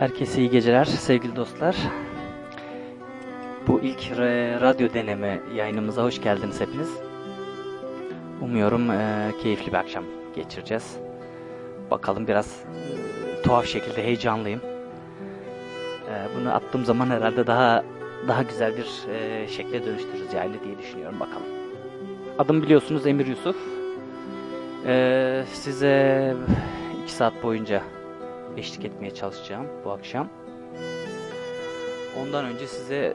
Herkese iyi geceler sevgili dostlar. Bu ilk radyo deneme yayınımıza hoş geldiniz hepiniz. Umuyorum e, keyifli bir akşam geçireceğiz. Bakalım biraz e, tuhaf şekilde heyecanlıyım. E, bunu attığım zaman herhalde daha daha güzel bir e, şekle dönüştürürüz yayını diye düşünüyorum bakalım. Adım biliyorsunuz Emir Yusuf. E, size iki saat boyunca eşlik etmeye çalışacağım bu akşam. Ondan önce size e,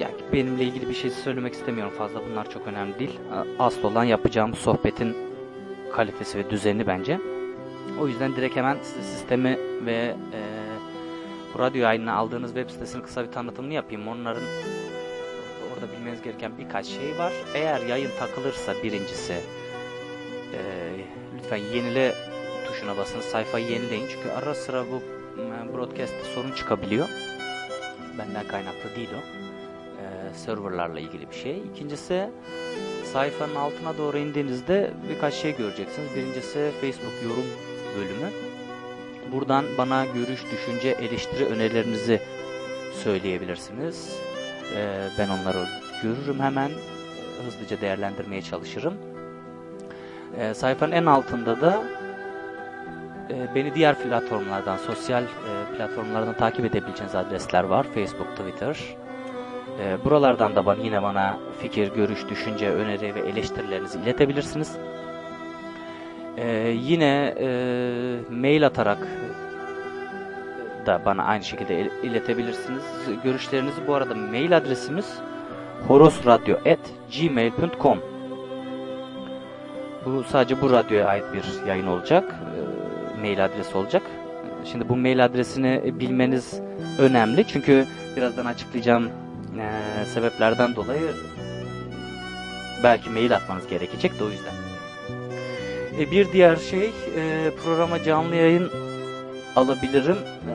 yani benimle ilgili bir şey söylemek istemiyorum fazla. Bunlar çok önemli değil. Asıl olan yapacağım sohbetin kalitesi ve düzeni bence. O yüzden direkt hemen size sistemi ve e, radyo yayınına aldığınız web sitesinin kısa bir tanıtımını yapayım. Onların orada bilmeniz gereken birkaç şey var. Eğer yayın takılırsa birincisi e, lütfen yenile tuşuna basın. Sayfayı yenileyin. Çünkü ara sıra bu broadcast'te sorun çıkabiliyor. Benden kaynaklı değil o. Ee, serverlarla ilgili bir şey. İkincisi sayfanın altına doğru indiğinizde birkaç şey göreceksiniz. Birincisi Facebook yorum bölümü. Buradan bana görüş, düşünce, eleştiri önerilerinizi söyleyebilirsiniz. Ee, ben onları görürüm hemen. Hızlıca değerlendirmeye çalışırım. Ee, sayfanın en altında da e, beni diğer platformlardan, sosyal e, platformlardan takip edebileceğiniz adresler var. Facebook, Twitter. E, buralardan da bana, yine bana fikir, görüş, düşünce, öneri ve eleştirilerinizi iletebilirsiniz. yine mail atarak da bana aynı şekilde iletebilirsiniz. Görüşlerinizi bu arada mail adresimiz horosradyo.gmail.com Bu sadece bu radyoya ait bir yayın olacak mail adresi olacak. Şimdi bu mail adresini bilmeniz önemli çünkü birazdan açıklayacağım e, sebeplerden dolayı belki mail atmanız gerekecek de o yüzden. E, bir diğer şey e, programa canlı yayın alabilirim. E,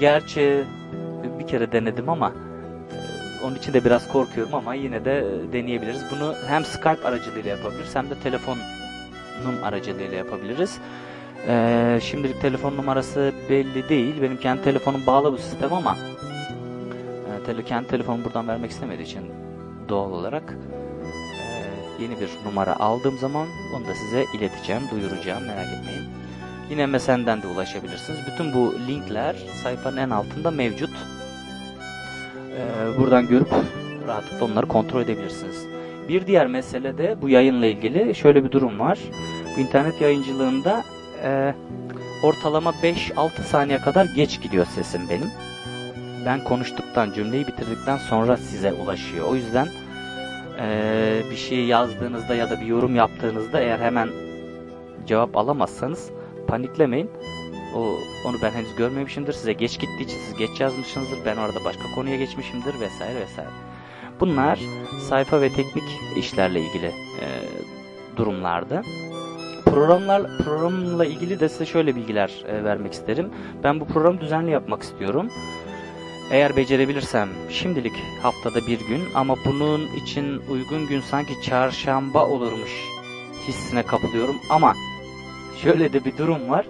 gerçi bir kere denedim ama e, onun için de biraz korkuyorum ama yine de deneyebiliriz. Bunu hem Skype aracılığıyla yapabiliriz hem de telefon aracılığıyla yapabiliriz. Ee, şimdilik telefon numarası belli değil. Benim kendi telefonum bağlı bu sistem ama e, kendi telefonumu buradan vermek istemediği için doğal olarak e, yeni bir numara aldığım zaman onu da size ileteceğim, duyuracağım merak etmeyin. Yine MSN'den de ulaşabilirsiniz. Bütün bu linkler sayfanın en altında mevcut. Ee, buradan görüp rahatlıkla onları kontrol edebilirsiniz. Bir diğer mesele de bu yayınla ilgili şöyle bir durum var. Bu internet yayıncılığında e, ortalama 5-6 saniye kadar geç gidiyor sesim benim. Ben konuştuktan, cümleyi bitirdikten sonra size ulaşıyor. O yüzden e, bir şey yazdığınızda ya da bir yorum yaptığınızda eğer hemen cevap alamazsanız paniklemeyin. O, onu ben henüz görmemişimdir. Size geç gittiği için siz geç yazmışsınızdır. Ben orada başka konuya geçmişimdir vesaire vesaire. Bunlar sayfa ve teknik işlerle ilgili e, durumlardı programlar programla ilgili de size şöyle bilgiler e, vermek isterim. Ben bu programı düzenli yapmak istiyorum. Eğer becerebilirsem şimdilik haftada bir gün ama bunun için uygun gün sanki çarşamba olurmuş hissine kapılıyorum ama şöyle de bir durum var.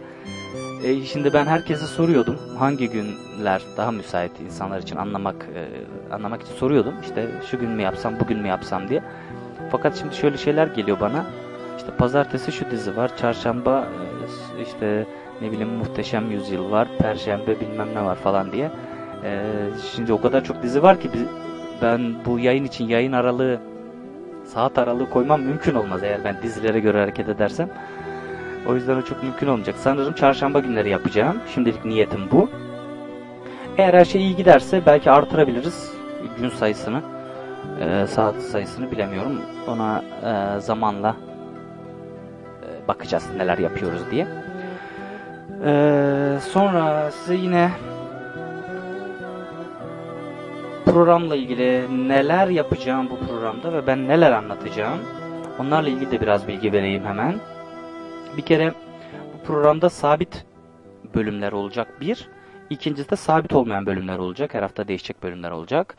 E, şimdi ben herkese soruyordum hangi günler daha müsait insanlar için anlamak e, anlamak için soruyordum. İşte şu gün mü yapsam bugün mü yapsam diye. Fakat şimdi şöyle şeyler geliyor bana. İşte pazartesi şu dizi var, çarşamba e, işte ne bileyim muhteşem yüzyıl var, perşembe bilmem ne var falan diye. Ee, şimdi o kadar çok dizi var ki ben bu yayın için yayın aralığı saat aralığı koymam mümkün olmaz eğer ben dizilere göre hareket edersem. O yüzden o çok mümkün olmayacak. Sanırım çarşamba günleri yapacağım. Şimdilik niyetim bu. Eğer her şey iyi giderse belki artırabiliriz gün sayısını. E, saat sayısını bilemiyorum. Ona e, zamanla bakacağız neler yapıyoruz diye. Ee, sonra size yine programla ilgili neler yapacağım bu programda ve ben neler anlatacağım onlarla ilgili de biraz bilgi vereyim hemen. Bir kere bu programda sabit bölümler olacak bir. İkincisi de sabit olmayan bölümler olacak. Her hafta değişecek bölümler olacak.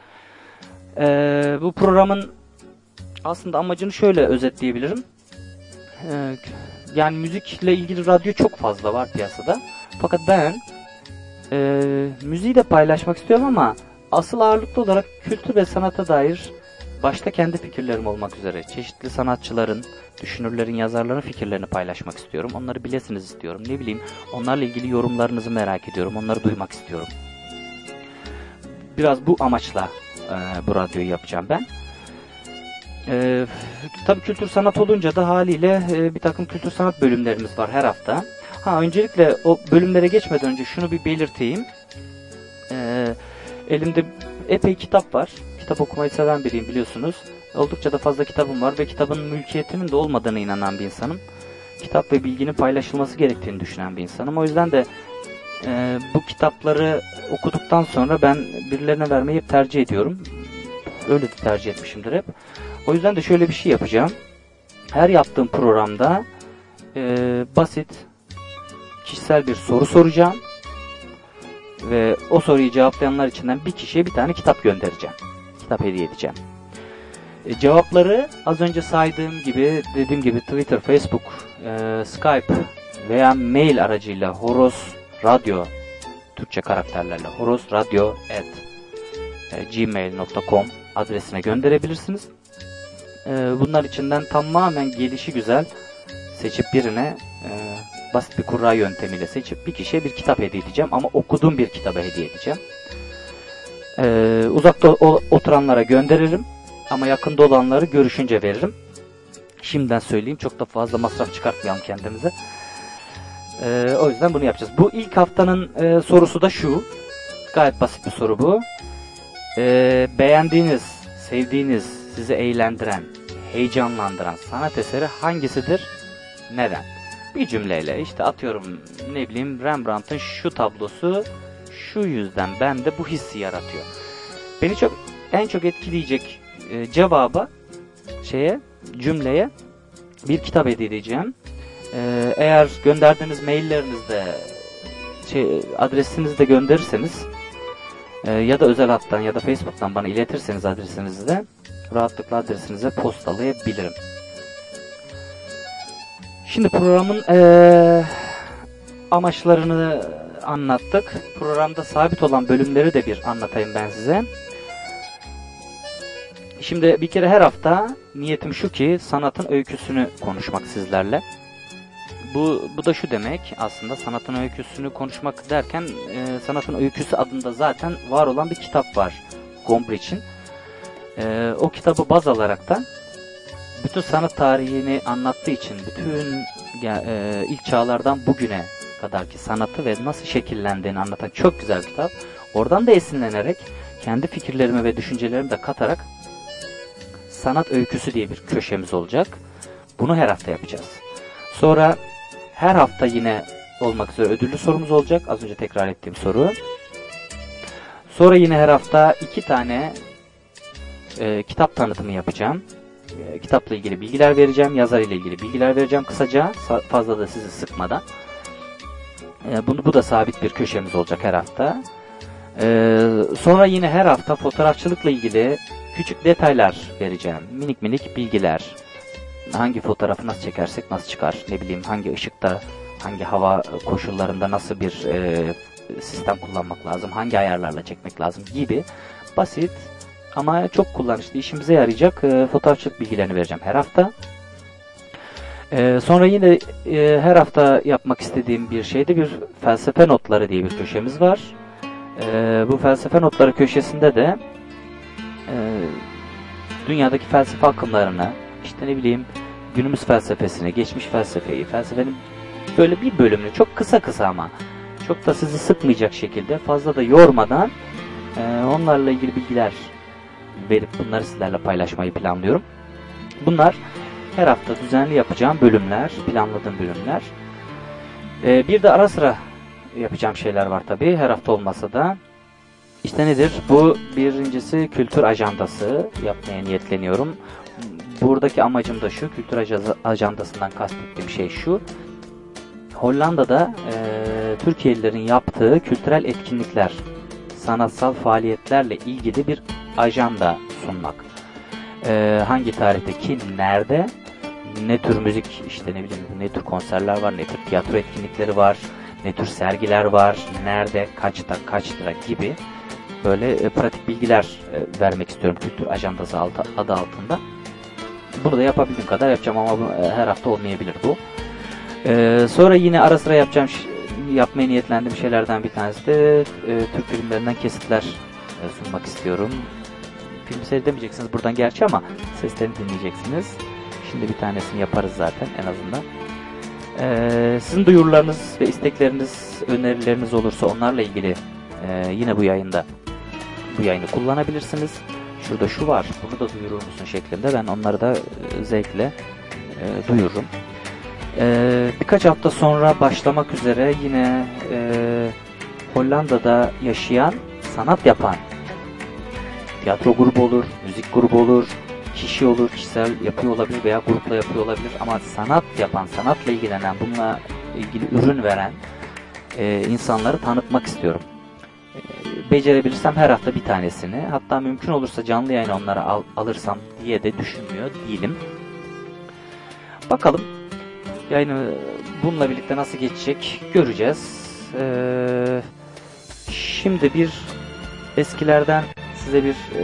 Ee, bu programın aslında amacını şöyle özetleyebilirim. Ee, yani müzikle ilgili radyo çok fazla var piyasada. Fakat ben e, müziği de paylaşmak istiyorum ama asıl ağırlıklı olarak kültür ve sanata dair başta kendi fikirlerim olmak üzere çeşitli sanatçıların, düşünürlerin, yazarların fikirlerini paylaşmak istiyorum. Onları bilesiniz istiyorum. Ne bileyim onlarla ilgili yorumlarınızı merak ediyorum. Onları duymak istiyorum. Biraz bu amaçla e, bu radyoyu yapacağım ben. E, tabii kültür sanat olunca da haliyle e, bir takım kültür sanat bölümlerimiz var her hafta. Ha öncelikle o bölümlere geçmeden önce şunu bir belirteyim. E, elimde epey kitap var. Kitap okumayı seven biriyim biliyorsunuz. Oldukça da fazla kitabım var ve kitabın mülkiyetinin de olmadığına inanan bir insanım. Kitap ve bilginin paylaşılması gerektiğini düşünen bir insanım. O yüzden de e, bu kitapları okuduktan sonra ben birilerine vermeyi tercih ediyorum. Öyle de tercih etmişimdir hep. O yüzden de şöyle bir şey yapacağım. Her yaptığım programda e, basit, kişisel bir soru soracağım. Ve o soruyu cevaplayanlar içinden bir kişiye bir tane kitap göndereceğim. Kitap hediye edeceğim. E, cevapları az önce saydığım gibi, dediğim gibi Twitter, Facebook, e, Skype veya mail aracıyla Horos Radyo Türkçe karakterlerle horosradyo@gmail.com adresine gönderebilirsiniz. E, bunlar içinden tamamen gelişi güzel seçip birine e, basit bir kurra yöntemiyle seçip bir kişiye bir kitap hediye edeceğim ama okuduğum bir kitabı hediye edeceğim. E, uzakta oturanlara gönderirim ama yakında olanları görüşünce veririm. Şimdiden söyleyeyim çok da fazla masraf çıkartmayalım kendimize. Ee, o yüzden bunu yapacağız. Bu ilk haftanın e, sorusu da şu. Gayet basit bir soru bu. Ee, beğendiğiniz, sevdiğiniz, sizi eğlendiren, heyecanlandıran sanat eseri hangisidir? Neden? Bir cümleyle işte atıyorum ne bileyim Rembrandt'ın şu tablosu şu yüzden bende bu hissi yaratıyor. Beni çok en çok etkileyecek e, cevaba şeye cümleye bir kitap hediye edeceğim. E, eğer gönderdiğiniz maillerinizde şey, adresinizi de gönderirseniz e, ya da özel hattan ya da Facebook'tan bana iletirseniz adresinizi de rahatlıkla adresinize postalayabilirim. Şimdi programın e, amaçlarını anlattık. Programda sabit olan bölümleri de bir anlatayım ben size. Şimdi bir kere her hafta niyetim şu ki sanatın öyküsünü konuşmak sizlerle. Bu, bu da şu demek aslında sanatın öyküsünü konuşmak derken e, sanatın öyküsü adında zaten var olan bir kitap var Gombrich'in. E, o kitabı baz alarak da bütün sanat tarihini anlattığı için bütün e, ilk çağlardan bugüne kadarki sanatı ve nasıl şekillendiğini anlatan çok güzel bir kitap. Oradan da esinlenerek kendi fikirlerimi ve düşüncelerimi de katarak sanat öyküsü diye bir köşemiz olacak. Bunu her hafta yapacağız. Sonra her hafta yine olmak üzere ödüllü sorumuz olacak. Az önce tekrar ettiğim soru. Sonra yine her hafta iki tane e, kitap tanıtımı yapacağım. E, kitapla ilgili bilgiler vereceğim. Yazar ile ilgili bilgiler vereceğim kısaca. Fazla da sizi sıkmadan. E, bunu, bu da sabit bir köşemiz olacak her hafta. E, sonra yine her hafta fotoğrafçılıkla ilgili küçük detaylar vereceğim. Minik minik bilgiler. Hangi fotoğrafı nasıl çekersek nasıl çıkar? Ne bileyim hangi ışıkta, hangi hava koşullarında nasıl bir e, sistem kullanmak lazım? Hangi ayarlarla çekmek lazım gibi basit ama çok kullanışlı işimize yarayacak e, fotoğrafçılık bilgilerini vereceğim her hafta. E, sonra yine e, her hafta yapmak istediğim bir şeyde bir felsefe notları diye bir köşemiz var. E, bu felsefe notları köşesinde de e, dünyadaki felsefe akımlarını, işte ne bileyim günümüz felsefesini, geçmiş felsefeyi, felsefenin böyle bir bölümünü çok kısa kısa ama çok da sizi sıkmayacak şekilde fazla da yormadan e, onlarla ilgili bilgiler verip bunları sizlerle paylaşmayı planlıyorum. Bunlar her hafta düzenli yapacağım bölümler, planladığım bölümler. E, bir de ara sıra yapacağım şeyler var tabii her hafta olmasa da. İşte nedir? Bu birincisi kültür ajandası yapmaya niyetleniyorum. Buradaki amacım da şu, kültür ajandasından kastettiğim şey şu. Hollanda'da e, Türkiye'lilerin yaptığı kültürel etkinlikler, sanatsal faaliyetlerle ilgili bir ajanda sunmak. E, hangi tarihte, kim, nerede, ne tür müzik, işte ne bileyim ne tür konserler var, ne tür tiyatro etkinlikleri var, ne tür sergiler var, nerede, kaçta, kaç lira gibi böyle e, pratik bilgiler e, vermek istiyorum kültür ajandası altı, adı altında. Bunu da yapabildiğim kadar yapacağım ama bu, e, her hafta olmayabilir bu. E, sonra yine ara sıra yapacağım yapmaya niyetlendiğim şeylerden bir tanesi de e, Türk filmlerinden kesitler e, sunmak istiyorum. Film seyredemeyeceksiniz buradan gerçi ama seslerini dinleyeceksiniz. Şimdi bir tanesini yaparız zaten en azından. Ee, sizin duyurularınız ve istekleriniz, önerileriniz olursa onlarla ilgili e, yine bu yayında bu yayını kullanabilirsiniz. Şurada şu var, bunu da duyurur musun şeklinde ben onları da e, zevkle e, duyururum. E, birkaç hafta sonra başlamak üzere yine e, Hollanda'da yaşayan, sanat yapan tiyatro grubu olur, müzik grubu olur, kişi olur, kişisel yapıyor olabilir veya grupla yapıyor olabilir ama sanat yapan, sanatla ilgilenen, bununla ilgili ürün veren e, insanları tanıtmak istiyorum. E, becerebilirsem her hafta bir tanesini, hatta mümkün olursa canlı yayın onlara al, alırsam diye de düşünmüyor değilim. Bakalım yayını bununla birlikte nasıl geçecek göreceğiz. Ee, şimdi bir eskilerden size bir e,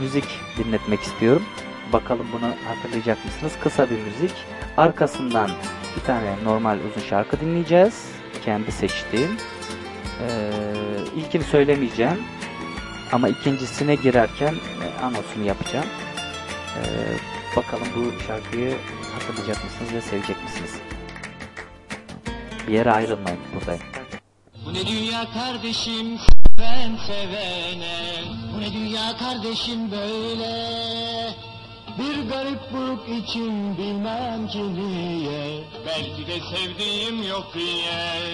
müzik dinletmek istiyorum. Bakalım bunu hatırlayacak mısınız? Kısa bir müzik. Arkasından bir tane normal uzun şarkı dinleyeceğiz. Kendi seçtiğim. Ee, ilkini söylemeyeceğim. Ama ikincisine girerken e, anonsunu yapacağım. Ee, bakalım bu şarkıyı hatırlayacak mısınız ve sevecek misiniz? Bir yere ayrılmayın buradayım. Bu ne dünya kardeşim ben sevene? Bu ne dünya kardeşim böyle? Bir garip buruk için bilmem ki niye. Belki de sevdiğim yok diye.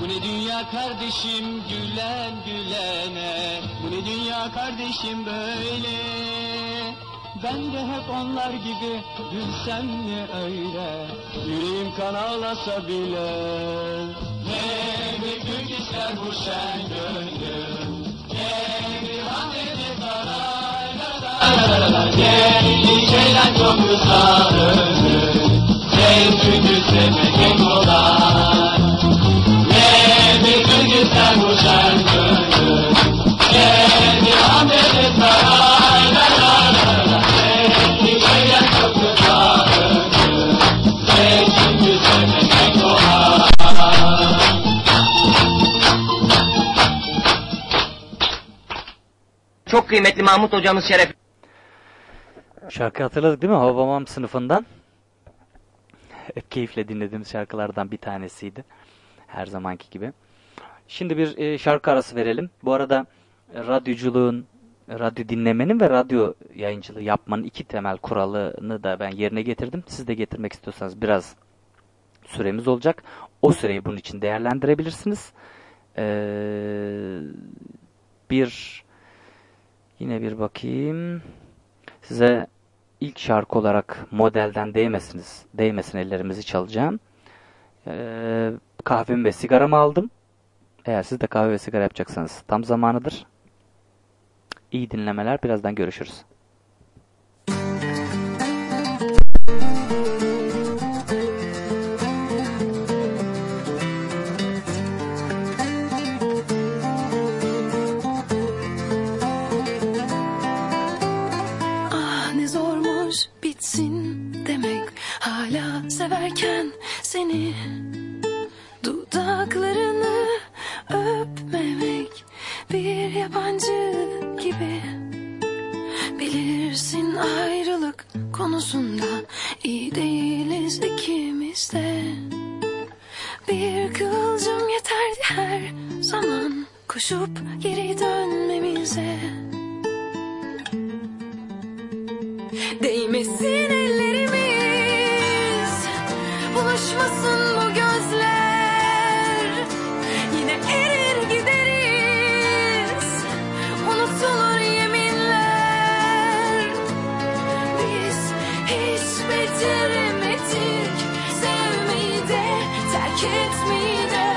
Bu ne dünya kardeşim gülen gülene? Bu ne dünya kardeşim böyle ben de hep onlar gibi gülsem mi öyle? Yüreğim kan ağlasa bile. Ne bir Türk ister bu şen gönlüm. Ne bir rahmetli saraylarda Ne şeyden çok uzak ömrüm Ne çünkü sevmek en kolay Ne bir Türk ister bu şen Çok kıymetli Mahmut hocamız şeref. Şarkı hatırladık değil mi? Hababam sınıfından. Hep keyifle dinlediğimiz şarkılardan bir tanesiydi. Her zamanki gibi. Şimdi bir e, şarkı arası verelim. Bu arada e, radyoculuğun, radyo dinlemenin ve radyo yayıncılığı yapmanın iki temel kuralını da ben yerine getirdim. Siz de getirmek istiyorsanız biraz süremiz olacak. O süreyi bunun için değerlendirebilirsiniz. Ee, bir Yine bir bakayım. Size ilk şarkı olarak modelden değmesiniz, değmesin ellerimizi çalacağım. Ee, kahvemi ve sigaramı aldım. Eğer siz de kahve ve sigara yapacaksanız tam zamanıdır. İyi dinlemeler. Birazdan görüşürüz. Seni. Dudaklarını öpmemek bir yabancı gibi. Bilirsin ayrılık konusunda iyi değiliz ikimiz de. Bir kıvılcım yeterdi her zaman koşup geri dönmemize. Değmesin buluşmasın bu gözler. Yine erir gideriz. Unutulur yeminler. Biz hiç beceremedik Sevmeyi de terk etmeyi de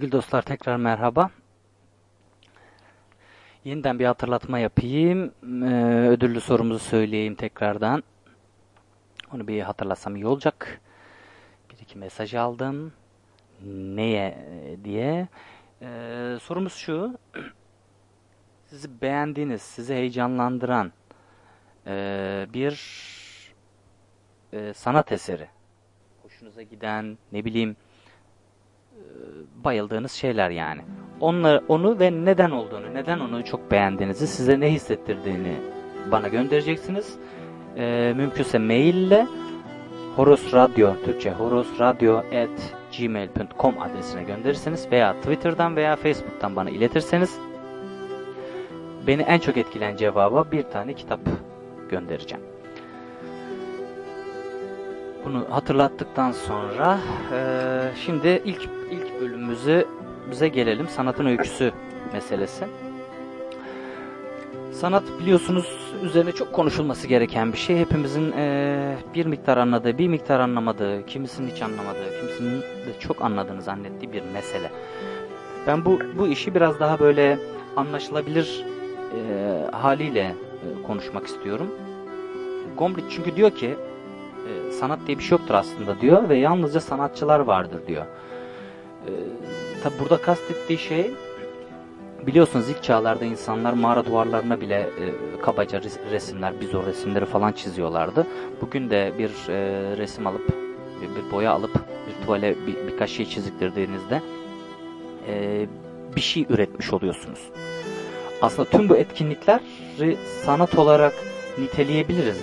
Sevgili dostlar tekrar merhaba. Yeniden bir hatırlatma yapayım. Ee, ödüllü sorumuzu söyleyeyim tekrardan. Onu bir hatırlasam iyi olacak. Bir iki mesaj aldım. Neye diye. Ee, sorumuz şu. Sizi beğendiğiniz, sizi heyecanlandıran e, bir e, sanat eseri. Hoşunuza giden, ne bileyim bayıldığınız şeyler yani. Onları, onu ve neden olduğunu, neden onu çok beğendiğinizi, size ne hissettirdiğini bana göndereceksiniz. Ee, mümkünse maille Horos Radyo, Türkçe Horos Radyo at gmail.com adresine gönderirseniz veya Twitter'dan veya Facebook'tan bana iletirseniz beni en çok etkileyen cevaba bir tane kitap göndereceğim. Bunu hatırlattıktan sonra eee, şimdi ilk ilk bölümümüzü bize gelelim. Sanatın öyküsü meselesi. Sanat biliyorsunuz üzerine çok konuşulması gereken bir şey. Hepimizin eee, bir miktar anladığı, bir miktar anlamadığı, kimisinin hiç anlamadığı, kimisinin de çok anladığını zannettiği bir mesele. Ben bu bu işi biraz daha böyle anlaşılabilir eee, haliyle eee, konuşmak istiyorum. Gombrich çünkü diyor ki e, sanat diye bir şey yoktur aslında diyor ve yalnızca sanatçılar vardır diyor. E, tabi burada kastettiği şey biliyorsunuz ilk çağlarda insanlar mağara duvarlarına bile e, kabaca res- resimler, bizor resimleri falan çiziyorlardı. Bugün de bir e, resim alıp, bir, bir boya alıp bir tuvale bir, birkaç şey çiziktirdiğinizde e, bir şey üretmiş oluyorsunuz. Aslında tüm bu etkinlikleri sanat olarak niteleyebiliriz.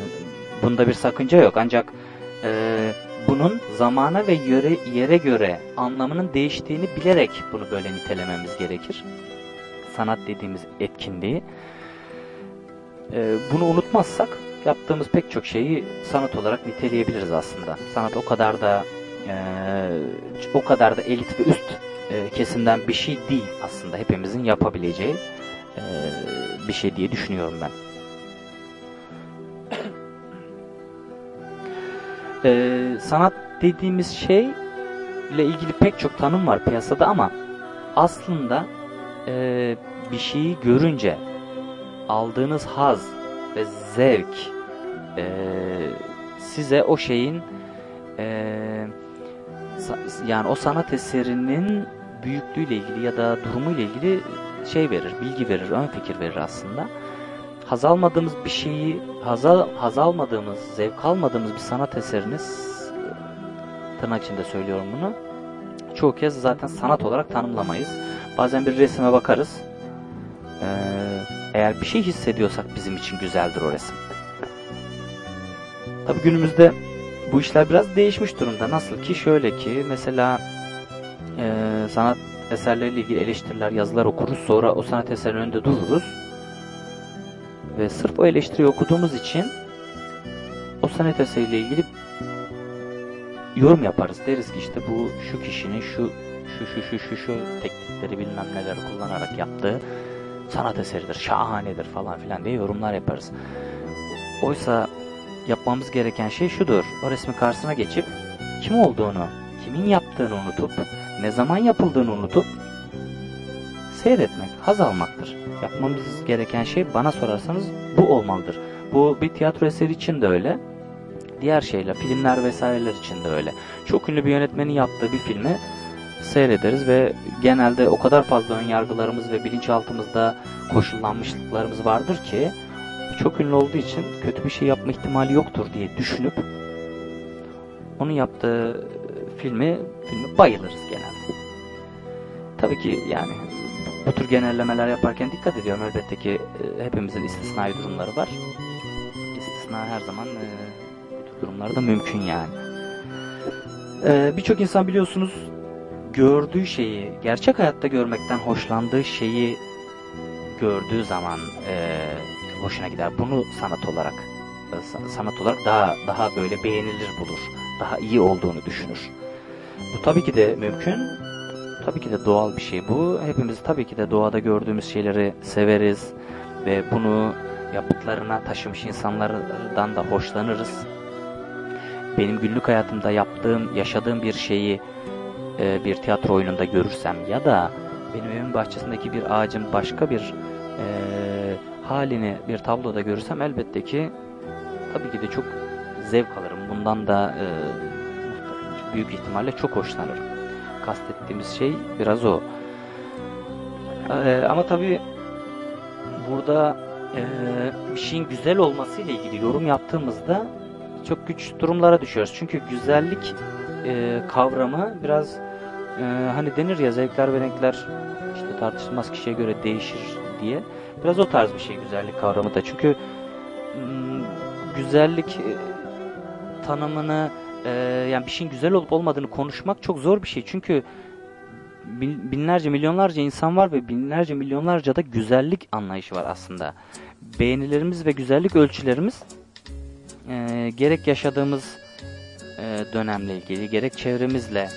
Bunda bir sakınca yok. Ancak e, bunun zamana ve yöre, yere göre anlamının değiştiğini bilerek bunu böyle nitelememiz gerekir. Sanat dediğimiz etkinliği. E, bunu unutmazsak yaptığımız pek çok şeyi sanat olarak niteleyebiliriz aslında. Sanat o kadar da e, o kadar da elit ve üst e, kesimden bir şey değil aslında hepimizin yapabileceği e, bir şey diye düşünüyorum ben. Ee, sanat dediğimiz şey ile ilgili pek çok tanım var piyasada ama aslında e, bir şeyi görünce aldığınız haz ve zevk e, size o şeyin e, yani o sanat eserinin büyüklüğüyle ilgili ya da durumuyla ilgili şey verir, bilgi verir, ön fikir verir aslında. Haz almadığımız bir şeyi, haz, al- haz almadığımız, zevk almadığımız bir sanat eseriniz, tırnak içinde söylüyorum bunu, çoğu kez zaten sanat olarak tanımlamayız. Bazen bir resime bakarız, ee, eğer bir şey hissediyorsak bizim için güzeldir o resim. Tabii günümüzde bu işler biraz değişmiş durumda. Nasıl ki şöyle ki mesela e, sanat eserleriyle ilgili eleştiriler, yazılar okuruz. Sonra o sanat eserinin önünde dururuz. Ve sırf o eleştiriyi okuduğumuz için o sanat eseriyle ilgili yorum yaparız. Deriz ki işte bu şu kişinin şu şu şu şu şu şu teknikleri bilmem neler kullanarak yaptığı sanat eseridir, şahanedir falan filan diye yorumlar yaparız. Oysa yapmamız gereken şey şudur. O resmin karşısına geçip kim olduğunu, kimin yaptığını unutup, ne zaman yapıldığını unutup seyretmek, haz almaktır. Yapmamız gereken şey bana sorarsanız bu olmalıdır. Bu bir tiyatro eseri için de öyle. Diğer şeyler, filmler vesaireler için de öyle. Çok ünlü bir yönetmenin yaptığı bir filmi seyrederiz ve genelde o kadar fazla ön yargılarımız ve bilinçaltımızda koşullanmışlıklarımız vardır ki çok ünlü olduğu için kötü bir şey yapma ihtimali yoktur diye düşünüp onun yaptığı filmi filmi bayılırız genelde. Tabii ki yani bu tür genellemeler yaparken dikkat ediyorum elbette ki e, hepimizin istisnai durumları var. İstisna her zaman e, bu tür durumlarda mümkün yani. E, Birçok insan biliyorsunuz gördüğü şeyi, gerçek hayatta görmekten hoşlandığı şeyi gördüğü zaman e, hoşuna gider. Bunu sanat olarak e, sa- sanat olarak daha daha böyle beğenilir bulur. Daha iyi olduğunu düşünür. Bu tabii ki de mümkün. Tabii ki de doğal bir şey bu. Hepimiz tabii ki de doğada gördüğümüz şeyleri severiz ve bunu yapıtlarına taşımış insanlardan da hoşlanırız. Benim günlük hayatımda yaptığım, yaşadığım bir şeyi e, bir tiyatro oyununda görürsem ya da benim evimin bahçesindeki bir ağacın başka bir e, halini bir tabloda görürsem elbette ki tabii ki de çok zevk alırım. Bundan da e, büyük ihtimalle çok hoşlanırım. Kastettiğimiz şey biraz o. E, ama tabii burada e, bir şeyin güzel olması ile ilgili yorum yaptığımızda çok güç durumlara düşüyoruz. Çünkü güzellik e, kavramı biraz e, hani denir ya zevkler ve renkler işte tartışılmaz kişiye göre değişir diye. Biraz o tarz bir şey güzellik kavramı da. Çünkü mm, güzellik e, tanımını e, yani bir şeyin güzel olup olmadığını konuşmak çok zor bir şey. Çünkü bin- binlerce milyonlarca insan var ve binlerce milyonlarca da güzellik anlayışı var aslında. Beğenilerimiz ve güzellik ölçülerimiz e, gerek yaşadığımız e, dönemle ilgili gerek çevremizle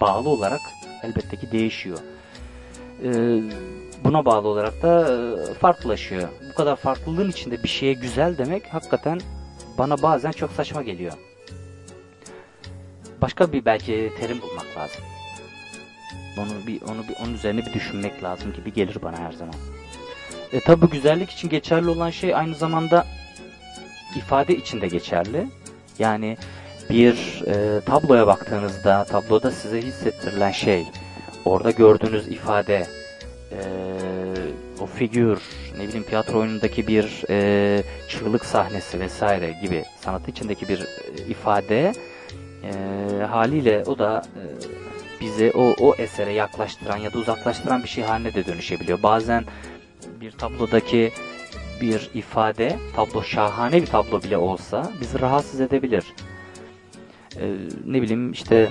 bağlı olarak elbette ki değişiyor. E, buna bağlı olarak da e, farklılaşıyor. Bu kadar farklılığın içinde bir şeye güzel demek hakikaten bana bazen çok saçma geliyor. Başka bir belki terim bulmak lazım. Onu bir onu bir onun üzerine bir düşünmek lazım gibi gelir bana her zaman. E tabi güzellik için geçerli olan şey aynı zamanda ifade için de geçerli. Yani bir e, tabloya baktığınızda tabloda size hissettirilen şey, orada gördüğünüz ifade, e, o figür, ne bileyim tiyatro oyunundaki bir e, çığlık sahnesi vesaire gibi sanat içindeki bir e, ifade e, haliyle o da e, bizi o, o esere yaklaştıran ya da uzaklaştıran bir şey haline de dönüşebiliyor. Bazen bir tablodaki bir ifade, tablo şahane bir tablo bile olsa bizi rahatsız edebilir. Ee, ne bileyim işte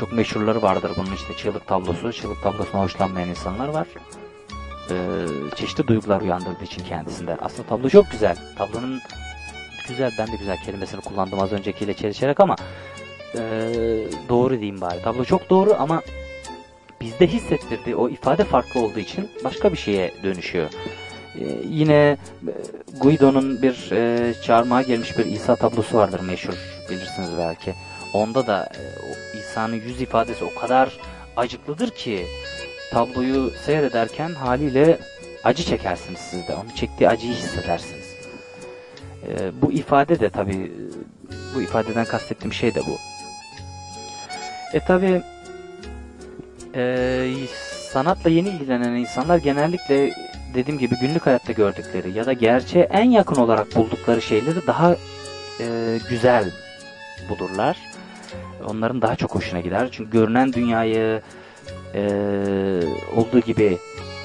çok meşhurları vardır bunun işte çığlık tablosu. Çığlık tablosuna hoşlanmayan insanlar var. Ee, çeşitli duygular uyandırdığı için kendisinde. Aslında tablo çok güzel. Tablonun güzel, ben de güzel kelimesini kullandım az öncekiyle çelişerek ama ee, doğru diyeyim bari. Tablo çok doğru ama bizde hissettirdiği o ifade farklı olduğu için başka bir şeye dönüşüyor. Ee, yine e, Guido'nun bir e, çarmıha gelmiş bir İsa tablosu vardır meşhur bilirsiniz belki. Onda da e, İsa'nın yüz ifadesi o kadar acıklıdır ki tabloyu seyrederken haliyle acı çekersiniz siz de. Onun çektiği acıyı hissedersiniz. E, bu ifade de tabi bu ifadeden kastettiğim şey de bu. E tabi e, sanatla yeni ilgilenen insanlar genellikle dediğim gibi günlük hayatta gördükleri ya da gerçeğe en yakın olarak buldukları şeyleri daha e, güzel bulurlar. Onların daha çok hoşuna gider. Çünkü görünen dünyayı e, olduğu gibi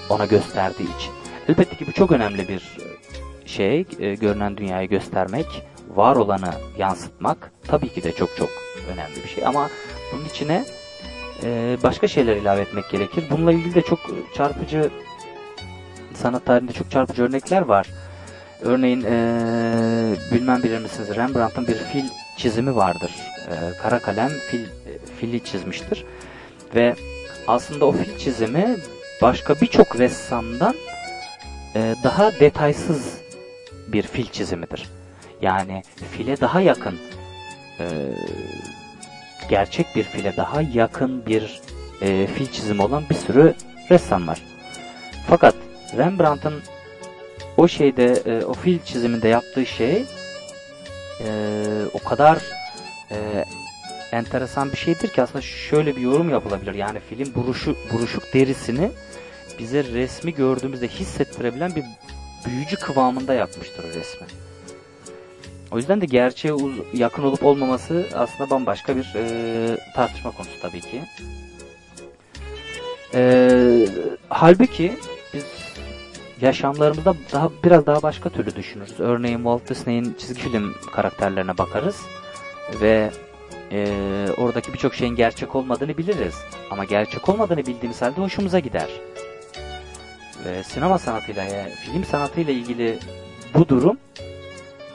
ona gösterdiği için. Elbette ki bu çok önemli bir şey. E, görünen dünyayı göstermek, var olanı yansıtmak tabii ki de çok çok önemli bir şey. Ama bunun içine e, başka şeyler ilave etmek gerekir. Bununla ilgili de çok çarpıcı sanat tarihinde çok çarpıcı örnekler var. Örneğin e, bilmem bilir misiniz Rembrandt'ın bir fil çizimi vardır. E, kara kalem fil, e, fili çizmiştir. Ve aslında o fil çizimi başka birçok ressamdan e, daha detaysız bir fil çizimidir. Yani file daha yakın e, gerçek bir file daha yakın bir e, fil çizimi olan bir sürü ressam var. Fakat Rembrandt'ın o şeyde e, o fil çiziminde yaptığı şey e, o kadar e, enteresan bir şeydir ki aslında şöyle bir yorum yapılabilir. Yani film buruşu, buruşuk derisini bize resmi gördüğümüzde hissettirebilen bir büyücü kıvamında yapmıştır o resmi. O yüzden de gerçeğe yakın olup olmaması aslında bambaşka bir e, tartışma konusu tabii ki. E, halbuki biz yaşamlarımızda daha biraz daha başka türlü düşünürüz. Örneğin Walt Disney'in çizgi film karakterlerine bakarız ve e, oradaki birçok şeyin gerçek olmadığını biliriz. Ama gerçek olmadığını bildiğimiz halde hoşumuza gider. Ve sinema sanatıyla, yani film sanatıyla ilgili bu durum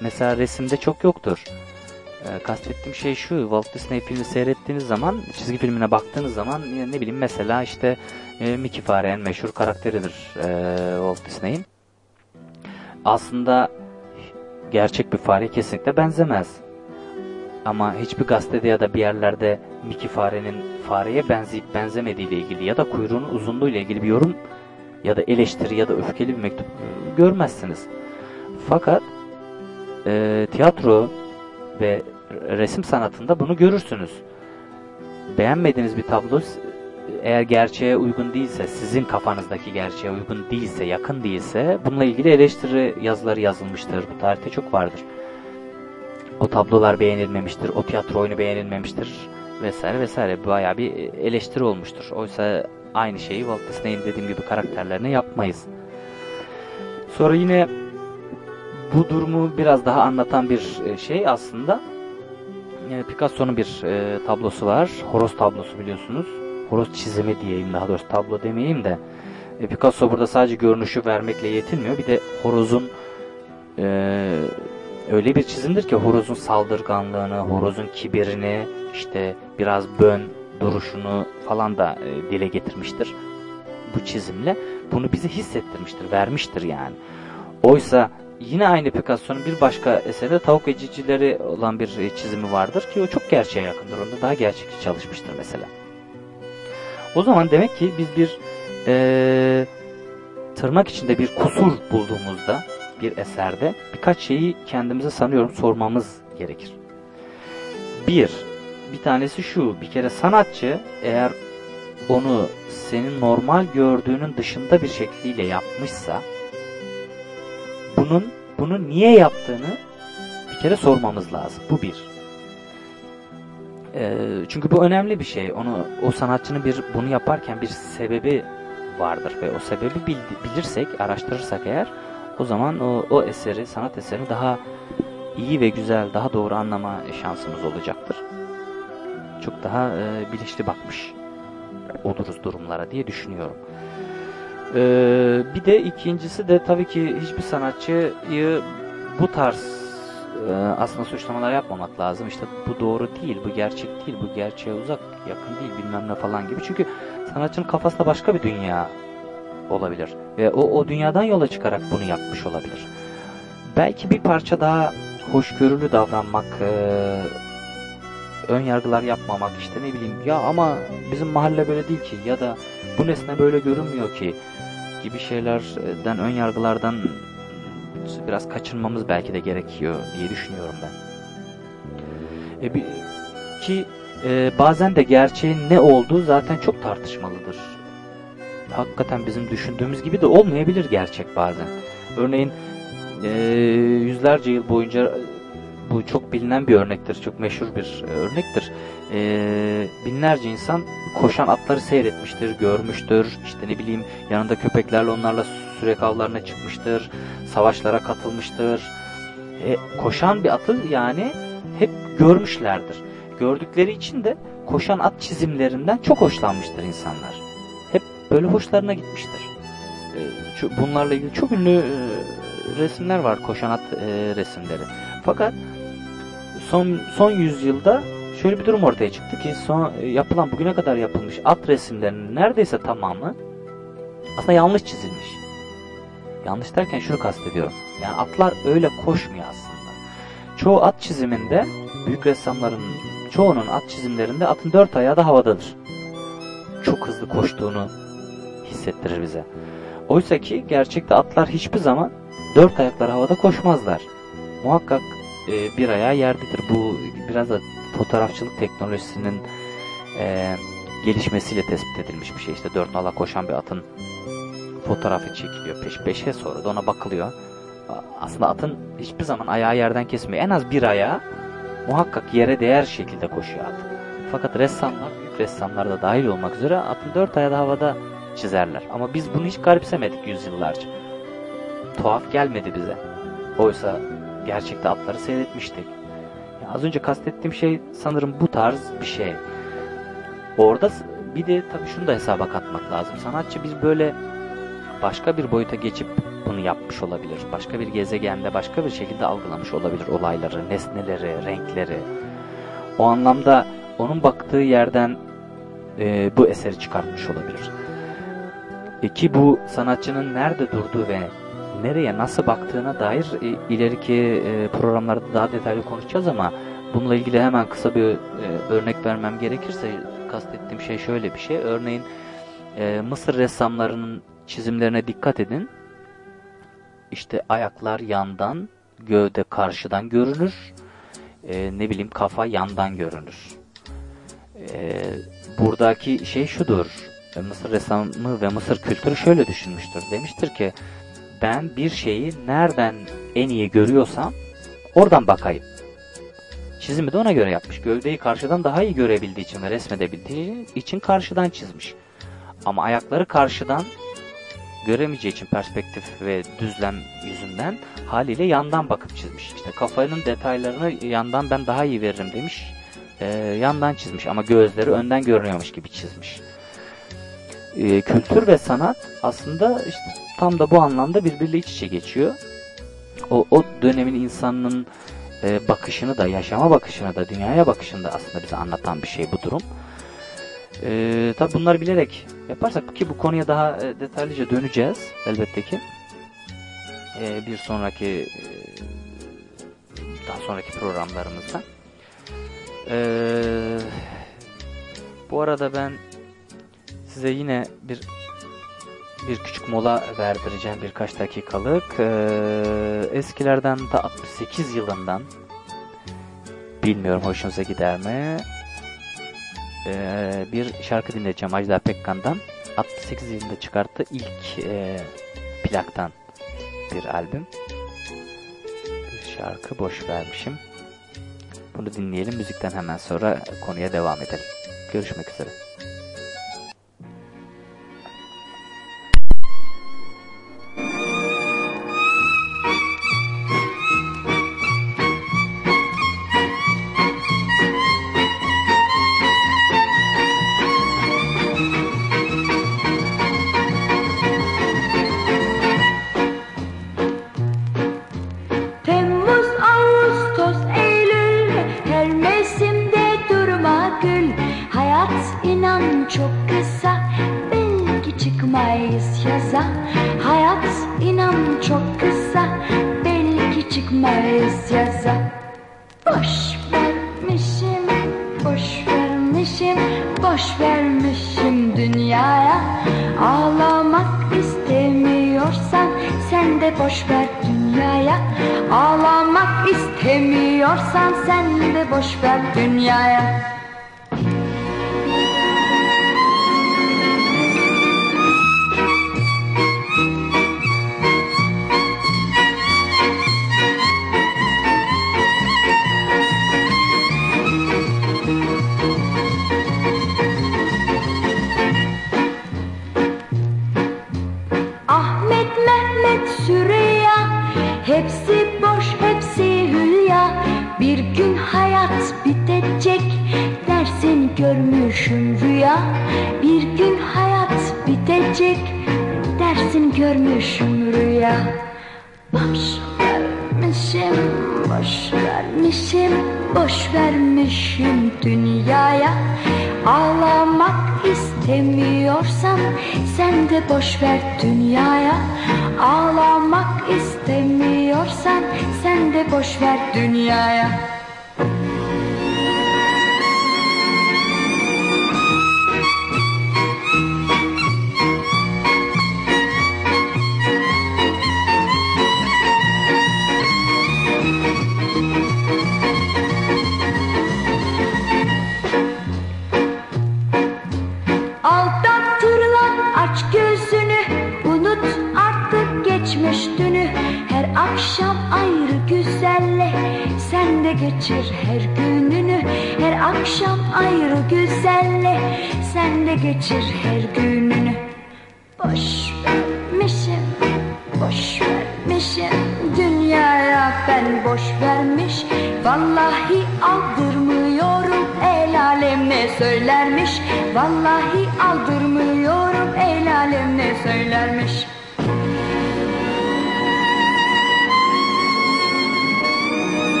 mesela resimde çok yoktur. E, kastettiğim şey şu, Walt Disney filmi seyrettiğiniz zaman, çizgi filmine baktığınız zaman ne bileyim mesela işte e, Mickey Fare en meşhur karakteridir e, Walt Disney'in. Aslında gerçek bir fare kesinlikle benzemez. Ama hiçbir gazetede ya da bir yerlerde Mickey farenin fareye benzeyip benzemediği ile ilgili ya da kuyruğunun uzunluğu ile ilgili bir yorum ya da eleştiri ya da öfkeli bir mektup görmezsiniz. Fakat e, tiyatro ve resim sanatında bunu görürsünüz. Beğenmediğiniz bir tablo eğer gerçeğe uygun değilse, sizin kafanızdaki gerçeğe uygun değilse, yakın değilse bununla ilgili eleştiri yazıları yazılmıştır. Bu tarihte çok vardır. O tablolar beğenilmemiştir, o tiyatro oyunu beğenilmemiştir vesaire vesaire. Bayağı bir eleştiri olmuştur. Oysa aynı şeyi Walt Disney'in dediğim gibi karakterlerine yapmayız. Sonra yine bu durumu biraz daha anlatan bir şey aslında Picasso'nun bir e, tablosu var. Horoz tablosu biliyorsunuz. Horoz çizimi diyeyim daha doğrusu tablo demeyeyim de. E, Picasso burada sadece görünüşü vermekle yetinmiyor. Bir de horozun e, öyle bir çizimdir ki horozun saldırganlığını, horozun kibirini, işte biraz bön duruşunu falan da e, dile getirmiştir. Bu çizimle bunu bize hissettirmiştir, vermiştir yani. Oysa yine aynı Picasso'nun bir başka eserde tavuk ecicileri olan bir çizimi vardır ki o çok gerçeğe yakındır. Onda daha gerçekçi çalışmıştır mesela. O zaman demek ki biz bir e, tırnak içinde bir kusur bulduğumuzda bir eserde birkaç şeyi kendimize sanıyorum sormamız gerekir. Bir, bir tanesi şu, bir kere sanatçı eğer onu senin normal gördüğünün dışında bir şekliyle yapmışsa bunun bunu niye yaptığını bir kere sormamız lazım. Bu bir. E, çünkü bu önemli bir şey. Onu o sanatçının bir bunu yaparken bir sebebi vardır ve o sebebi bil, bilirsek, araştırırsak eğer o zaman o, o eseri, sanat eserini daha iyi ve güzel, daha doğru anlama şansımız olacaktır. Çok daha e, bilinçli bakmış oluruz durumlara diye düşünüyorum. Ee, bir de ikincisi de tabii ki hiçbir sanatçıyı bu tarz e, aslında suçlamalar yapmamak lazım. İşte bu doğru değil, bu gerçek değil, bu gerçeğe uzak, yakın değil bilmem ne falan gibi. Çünkü sanatçının kafasında başka bir dünya olabilir. Ve o, o dünyadan yola çıkarak bunu yapmış olabilir. Belki bir parça daha hoşgörülü davranmak e, ön yargılar yapmamak işte ne bileyim ya ama bizim mahalle böyle değil ki ya da bu nesne böyle görünmüyor ki gibi şeylerden ön yargılardan biraz kaçınmamız belki de gerekiyor diye düşünüyorum ben. E, bir, ki e, bazen de gerçeğin ne olduğu zaten çok tartışmalıdır. Hakikaten bizim düşündüğümüz gibi de olmayabilir gerçek bazen. Örneğin e, yüzlerce yıl boyunca bu çok bilinen bir örnektir, çok meşhur bir e, örnektir. E, binlerce insan koşan atları seyretmiştir, görmüştür. İşte ne bileyim yanında köpeklerle onlarla sürek avlarına çıkmıştır, savaşlara katılmıştır. E, koşan bir atı yani hep görmüşlerdir. Gördükleri için de koşan at çizimlerinden çok hoşlanmıştır insanlar. Hep böyle hoşlarına gitmiştir. E, bunlarla ilgili çok ünlü e, resimler var, koşan at resimleri. Fakat son son yüzyılda şöyle bir durum ortaya çıktı ki son yapılan bugüne kadar yapılmış at resimlerinin neredeyse tamamı aslında yanlış çizilmiş. Yanlış derken şunu kastediyorum. Yani atlar öyle koşmuyor aslında. Çoğu at çiziminde büyük ressamların çoğunun at çizimlerinde atın dört ayağı da havadadır. Çok hızlı koştuğunu hissettirir bize. Oysa ki gerçekte atlar hiçbir zaman dört ayakları havada koşmazlar. Muhakkak e, bir ayağı yerdedir. Bu biraz da fotoğrafçılık teknolojisinin e, gelişmesiyle tespit edilmiş bir şey. İşte dört nala koşan bir atın fotoğrafı çekiliyor peş peşe sonra da ona bakılıyor. Aslında atın hiçbir zaman ayağı yerden kesmiyor. En az bir ayağı muhakkak yere değer şekilde koşuyor at. Fakat ressamlar, büyük ressamlar da dahil olmak üzere atın dört ayağı da havada çizerler. Ama biz bunu hiç garipsemedik yüzyıllarca. Tuhaf gelmedi bize. Oysa gerçekte atları seyretmiştik. Ya az önce kastettiğim şey sanırım bu tarz bir şey. Orada bir de tabii şunu da hesaba katmak lazım. Sanatçı biz böyle başka bir boyuta geçip bunu yapmış olabilir. Başka bir gezegende başka bir şekilde algılamış olabilir olayları, nesneleri, renkleri. O anlamda onun baktığı yerden e, bu eseri çıkartmış olabilir. E, ki bu sanatçının nerede durduğu ve nereye nasıl baktığına dair e, ileriki e, programlarda daha detaylı konuşacağız ama bununla ilgili hemen kısa bir e, örnek vermem gerekirse kastettiğim şey şöyle bir şey. Örneğin Mısır ressamlarının çizimlerine dikkat edin. İşte ayaklar yandan, gövde karşıdan görünür. Ne bileyim kafa yandan görünür. Buradaki şey şudur. Mısır ressamı ve Mısır kültürü şöyle düşünmüştür. Demiştir ki ben bir şeyi nereden en iyi görüyorsam oradan bakayım. Çizimi de ona göre yapmış. Gövdeyi karşıdan daha iyi görebildiği için ve resmedebildiği için karşıdan çizmiş. Ama ayakları karşıdan göremeyeceği için perspektif ve düzlem yüzünden haliyle yandan bakıp çizmiş. İşte kafanın detaylarını yandan ben daha iyi veririm demiş. Ee, yandan çizmiş ama gözleri önden görünüyormuş gibi çizmiş. Ee, kültür ve sanat aslında işte tam da bu anlamda birbiriyle iç içe geçiyor. O, o dönemin insanının e, bakışını da, yaşama bakışını da, dünyaya bakışını da aslında bize anlatan bir şey bu durum. E, tabi bunları bilerek yaparsak ki bu konuya daha e, detaylıca döneceğiz elbette ki. E, bir sonraki e, daha sonraki programlarımızda. E, bu arada ben size yine bir bir küçük mola verdireceğim birkaç dakikalık. Ee, eskilerden da 68 yılından bilmiyorum hoşunuza gider mi? Ee, bir şarkı dinleyeceğim Ajda Pekkan'dan. 68 yılında çıkarttığı ilk e, plaktan bir albüm. Bir şarkı boş vermişim. Bunu dinleyelim. Müzikten hemen sonra konuya devam edelim. Görüşmek üzere.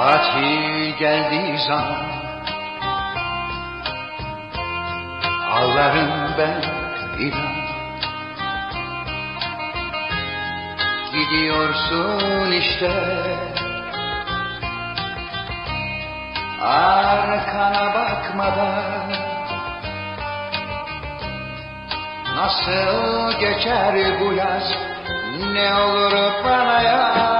Tatil geldiği zaman Ağlarım ben inan. Gidiyorsun işte. Arkana bakmadan. Nasıl geçer bu yaz? Ne olur bana yaz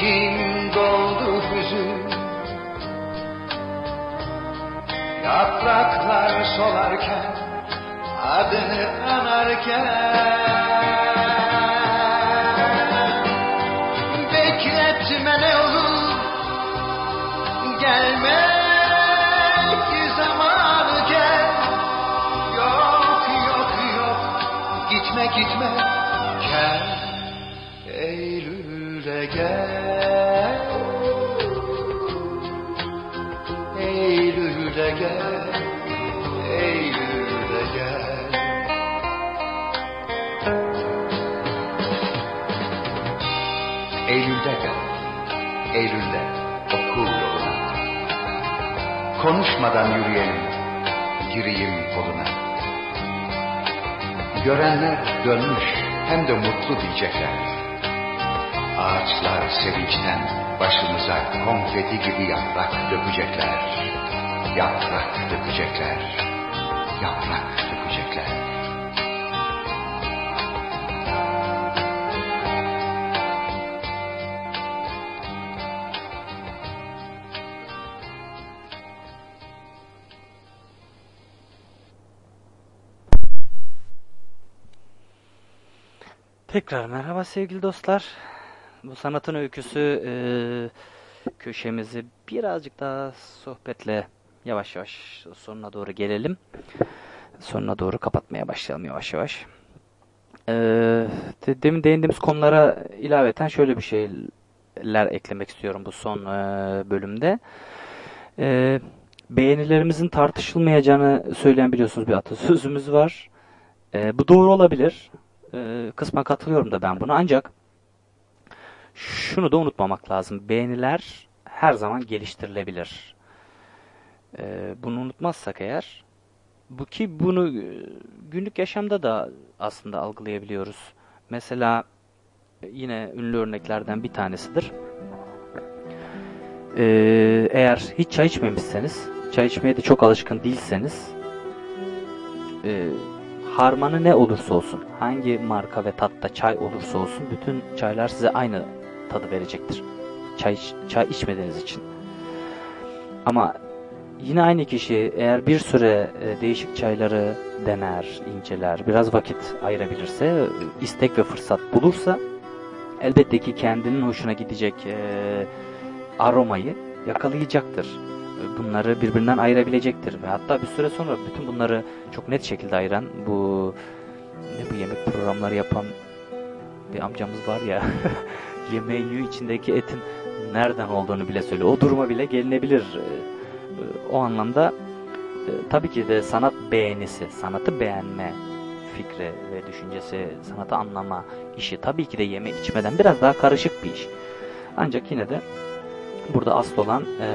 içim doldu hüzün? Yapraklar solarken adını anarken. Bekletme ne olur gelmek zamanı gel Yok yok yok gitme gitme. Konuşmadan yürüyelim. Gireyim koluna. Görenler dönmüş hem de mutlu diyecekler. Ağaçlar sevinçten başımıza konfeti gibi yaprak dökecekler. Yaprak dökecekler. Yaprak Tekrar merhaba sevgili dostlar. Bu sanatın öyküsü e, köşemizi birazcık daha sohbetle yavaş yavaş sonuna doğru gelelim. Sonuna doğru kapatmaya başlayalım yavaş yavaş. E, de- demin değindiğimiz konulara ilaveten şöyle bir şeyler eklemek istiyorum bu son e, bölümde. E, beğenilerimizin tartışılmayacağını söyleyen biliyorsunuz bir atasözümüz var. E, bu doğru olabilir. Ee, kısmen katılıyorum da ben buna ancak şunu da unutmamak lazım. Beğeniler her zaman geliştirilebilir. Ee, bunu unutmazsak eğer bu ki bunu e, günlük yaşamda da aslında algılayabiliyoruz. Mesela e, yine ünlü örneklerden bir tanesidir. Ee, eğer hiç çay içmemişseniz, çay içmeye de çok alışkın değilseniz e, harmanı ne olursa olsun, hangi marka ve tatta çay olursa olsun bütün çaylar size aynı tadı verecektir. Çay, çay içmediğiniz için. Ama yine aynı kişi eğer bir süre e, değişik çayları dener, inceler, biraz vakit ayırabilirse, istek ve fırsat bulursa elbette ki kendinin hoşuna gidecek e, aromayı yakalayacaktır. Bunları birbirinden ayırabilecektir ve hatta bir süre sonra bütün bunları çok net şekilde ayıran bu ne bu yemek programları yapan bir amcamız var ya yemeği içindeki etin nereden olduğunu bile söylüyor. O duruma bile gelinebilir. O anlamda e, tabii ki de sanat beğenisi, sanatı beğenme fikri ve düşüncesi, sanatı anlama işi tabii ki de yeme içmeden biraz daha karışık bir iş. Ancak yine de burada asıl olan e,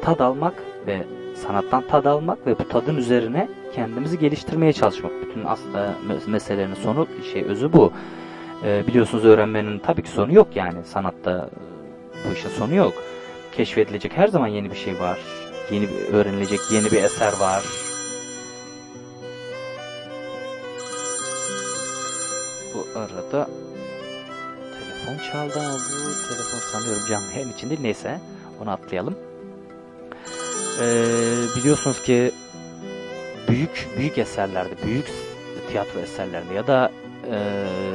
tad almak ve sanattan tad almak ve bu tadın üzerine kendimizi geliştirmeye çalışmak. Bütün aslında mes- meselenin sonu şey özü bu. E, biliyorsunuz öğrenmenin tabii ki sonu yok yani sanatta e, bu işin sonu yok. Keşfedilecek her zaman yeni bir şey var. Yeni bir, öğrenilecek yeni bir eser var. Bu arada telefon çaldı ama bu telefon sanıyorum canlı yayın için. Neyse onu atlayalım. Ee, biliyorsunuz ki büyük büyük eserlerde, büyük tiyatro eserlerinde ya da e,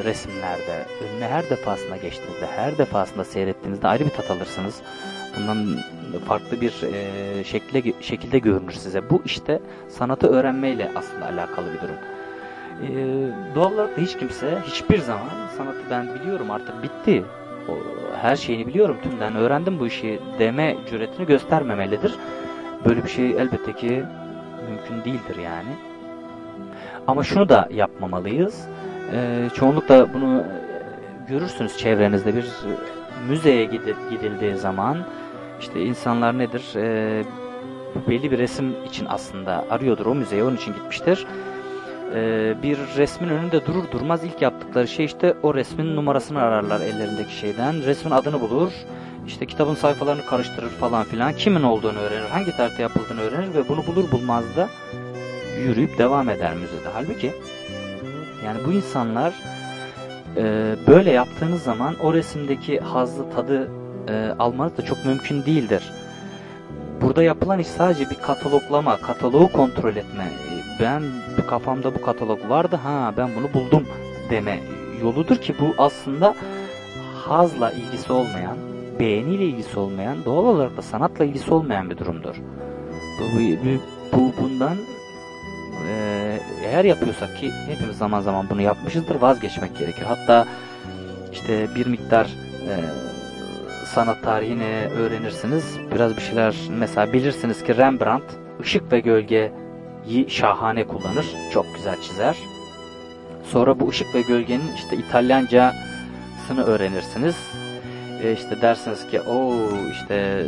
resimlerde önüne her defasında geçtiğinizde, her defasında seyrettiğinizde ayrı bir tat alırsınız. Bundan farklı bir e, şekilde şekilde görünür size. Bu işte sanatı öğrenmeyle aslında alakalı bir durum. Ee, doğal olarak da hiç kimse hiçbir zaman sanatı ben biliyorum artık bitti. O, her şeyini biliyorum tümden öğrendim bu işi deme cüretini göstermemelidir. Böyle bir şey elbette ki mümkün değildir yani. Ama şunu da yapmamalıyız. Ee, çoğunlukla bunu e, görürsünüz çevrenizde bir müzeye gidi- gidildiği zaman işte insanlar nedir? Ee, belli bir resim için aslında arıyordur o müzeyi onun için gitmiştir. Ee, bir resmin önünde durur durmaz ilk yaptıkları şey işte o resmin numarasını ararlar ellerindeki şeyden. Resmin adını bulur. İşte kitabın sayfalarını karıştırır falan filan. Kimin olduğunu öğrenir, hangi tarihte yapıldığını öğrenir ve bunu bulur bulmaz da yürüyüp devam eder müzede. Halbuki yani bu insanlar e, böyle yaptığınız zaman o resimdeki hazzı tadı e, almanız da çok mümkün değildir. Burada yapılan iş sadece bir kataloglama, kataloğu kontrol etme. E, Ben kafamda bu katalog vardı, ha ben bunu buldum deme yoludur ki bu aslında hazla ilgisi olmayan, beğeniyle ilgisi olmayan, doğal olarak da sanatla ilgisi olmayan bir durumdur. Bu, bu, bu bundan e, eğer yapıyorsak ki hepimiz zaman zaman bunu yapmışızdır vazgeçmek gerekir. Hatta işte bir miktar e, sanat tarihini öğrenirsiniz. Biraz bir şeyler mesela bilirsiniz ki Rembrandt ışık ve gölgeyi şahane kullanır. Çok güzel çizer. Sonra bu ışık ve gölgenin işte İtalyanca sını öğrenirsiniz. E, işte dersiniz ki o işte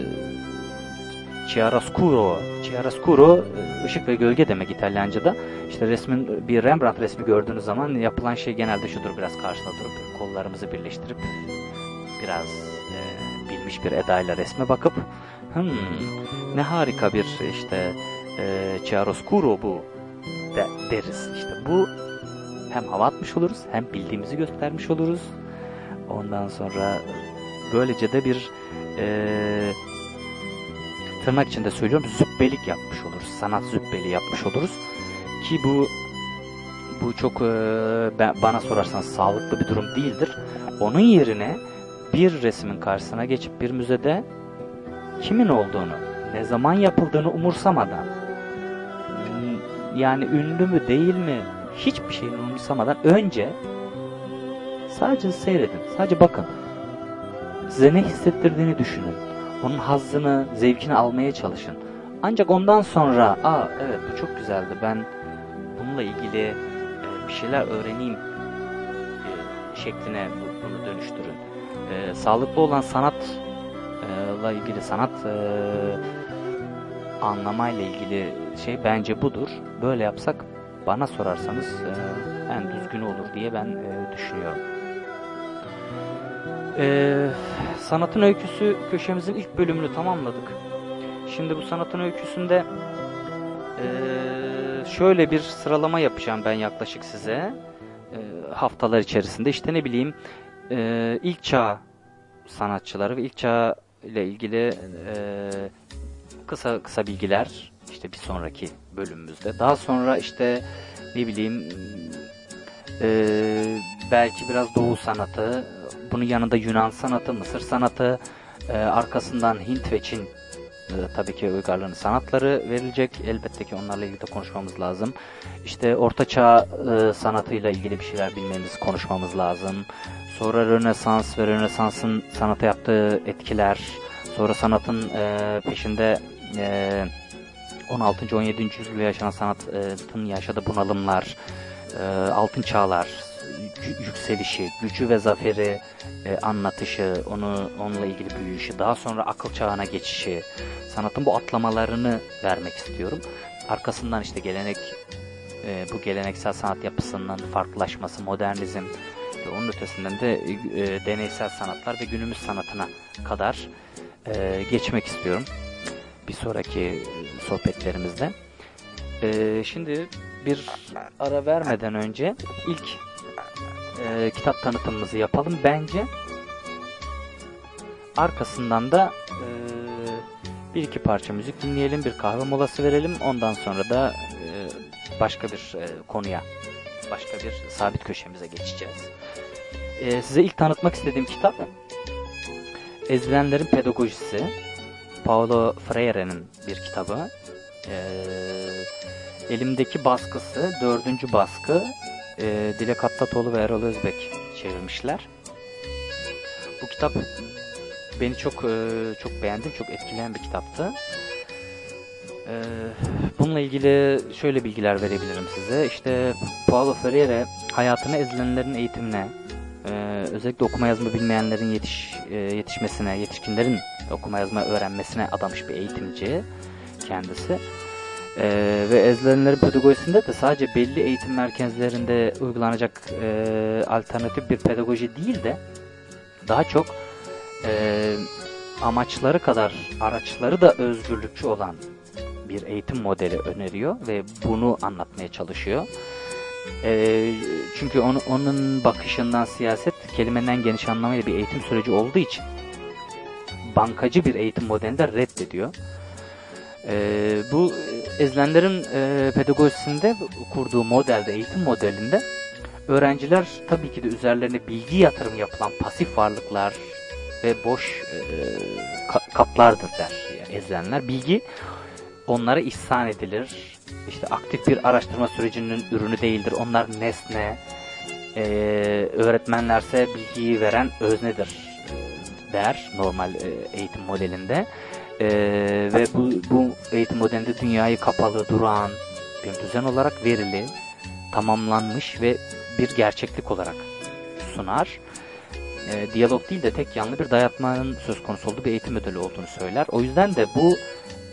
chiaroscuro, chiaroscuro e, ışık ve gölge demek İtalyanca'da. İşte resmin bir Rembrandt resmi gördüğünüz zaman yapılan şey genelde şudur biraz karşıda durup kollarımızı birleştirip biraz e, bilmiş bir edayla resme bakıp hmm, ne harika bir işte e, chiaroscuro bu de, deriz. İşte bu hem hava atmış oluruz hem bildiğimizi göstermiş oluruz. Ondan sonra böylece de bir e, tırnak içinde söylüyorum zübbelik yapmış oluruz. Sanat zübbeli yapmış oluruz. Ki bu bu çok e, bana sorarsanız sağlıklı bir durum değildir. Onun yerine bir resmin karşısına geçip bir müzede kimin olduğunu, ne zaman yapıldığını umursamadan yani ünlü mü değil mi hiçbir şeyini umursamadan önce sadece seyredin, sadece bakın. Size ne hissettirdiğini düşünün. Onun hazzını, zevkini almaya çalışın. Ancak ondan sonra, aa evet bu çok güzeldi ben bununla ilgili e, bir şeyler öğreneyim e, şekline bu- bunu dönüştürün. E, sağlıklı olan sanatla ilgili sanat anlamayla ilgili şey bence budur. Böyle yapsak bana sorarsanız en düzgün olur diye ben düşünüyorum. E, sanatın öyküsü köşemizin ilk bölümünü tamamladık. Şimdi bu sanatın öyküsünde e, şöyle bir sıralama yapacağım ben yaklaşık size. E, haftalar içerisinde işte ne bileyim e, ilk çağ sanatçıları ve ilk çağ ile ilgili e, kısa kısa bilgiler işte bir sonraki bölümümüzde. Daha sonra işte ne bileyim e, belki biraz Doğu sanatı, bunun yanında Yunan sanatı, Mısır sanatı, e, arkasından Hint ve Çin e, tabii ki uygarlığın sanatları verilecek. Elbette ki onlarla ilgili de konuşmamız lazım. İşte Orta Çağ e, sanatıyla ilgili bir şeyler bilmemiz, konuşmamız lazım. Sonra Rönesans ve Rönesans'ın sanata yaptığı etkiler, sonra sanatın e, peşinde e, 16. 17. yüzyılda yaşanan sanatın yaşadığı bunalımlar, e, altın çağlar, yükselişi, gücü ve zaferi e, anlatışı, onu onunla ilgili büyüyüşü, daha sonra akıl çağına geçişi, sanatın bu atlamalarını vermek istiyorum. Arkasından işte gelenek, e, bu geleneksel sanat yapısının farklılaşması, modernizm ve onun ötesinden de e, deneysel sanatlar ve günümüz sanatına kadar e, geçmek istiyorum bir sonraki sohbetlerimizde. Ee, şimdi bir ara vermeden önce ilk e, kitap tanıtımımızı yapalım bence. Arkasından da e, bir iki parça müzik dinleyelim, bir kahve molası verelim. Ondan sonra da e, başka bir e, konuya, başka bir sabit köşemize geçeceğiz. E, size ilk tanıtmak istediğim kitap Ezilenlerin Pedagojisi. Paulo Freire'nin bir kitabı. Ee, elimdeki baskısı, dördüncü baskı. Ee, Dilek Hattatoğlu ve Erol Özbek çevirmişler. Bu kitap beni çok e, çok beğendim, çok etkileyen bir kitaptı. Ee, bununla ilgili şöyle bilgiler verebilirim size. İşte Paulo Freire hayatını ezilenlerin eğitimine, e, özellikle okuma yazma bilmeyenlerin yetiş, e, yetişmesine, yetişkinlerin okuma yazma öğrenmesine adamış bir eğitimci kendisi. Ee, ve ezilenlerin pedagojisinde de sadece belli eğitim merkezlerinde uygulanacak e, alternatif bir pedagoji değil de daha çok e, amaçları kadar araçları da özgürlükçü olan bir eğitim modeli öneriyor ve bunu anlatmaya çalışıyor. E, çünkü onu, onun bakışından siyaset kelimenin en geniş anlamıyla bir eğitim süreci olduğu için bankacı bir eğitim modelini de reddediyor. Ee, bu ezilenlerin e, pedagojisinde kurduğu modelde, eğitim modelinde öğrenciler tabii ki de üzerlerine bilgi yatırım yapılan pasif varlıklar ve boş e, ka- kaplardır der yani ezilenler. Bilgi onlara ihsan edilir. İşte aktif bir araştırma sürecinin ürünü değildir. Onlar nesne. E, öğretmenlerse bilgiyi veren öznedir e, der normal e, eğitim modelinde. Ee, ve bu, bu eğitim modelinde dünyayı kapalı, durağan bir düzen olarak verili, tamamlanmış ve bir gerçeklik olarak sunar. e, diyalog değil de tek yanlı bir dayatmanın söz konusu olduğu bir eğitim modeli olduğunu söyler. O yüzden de bu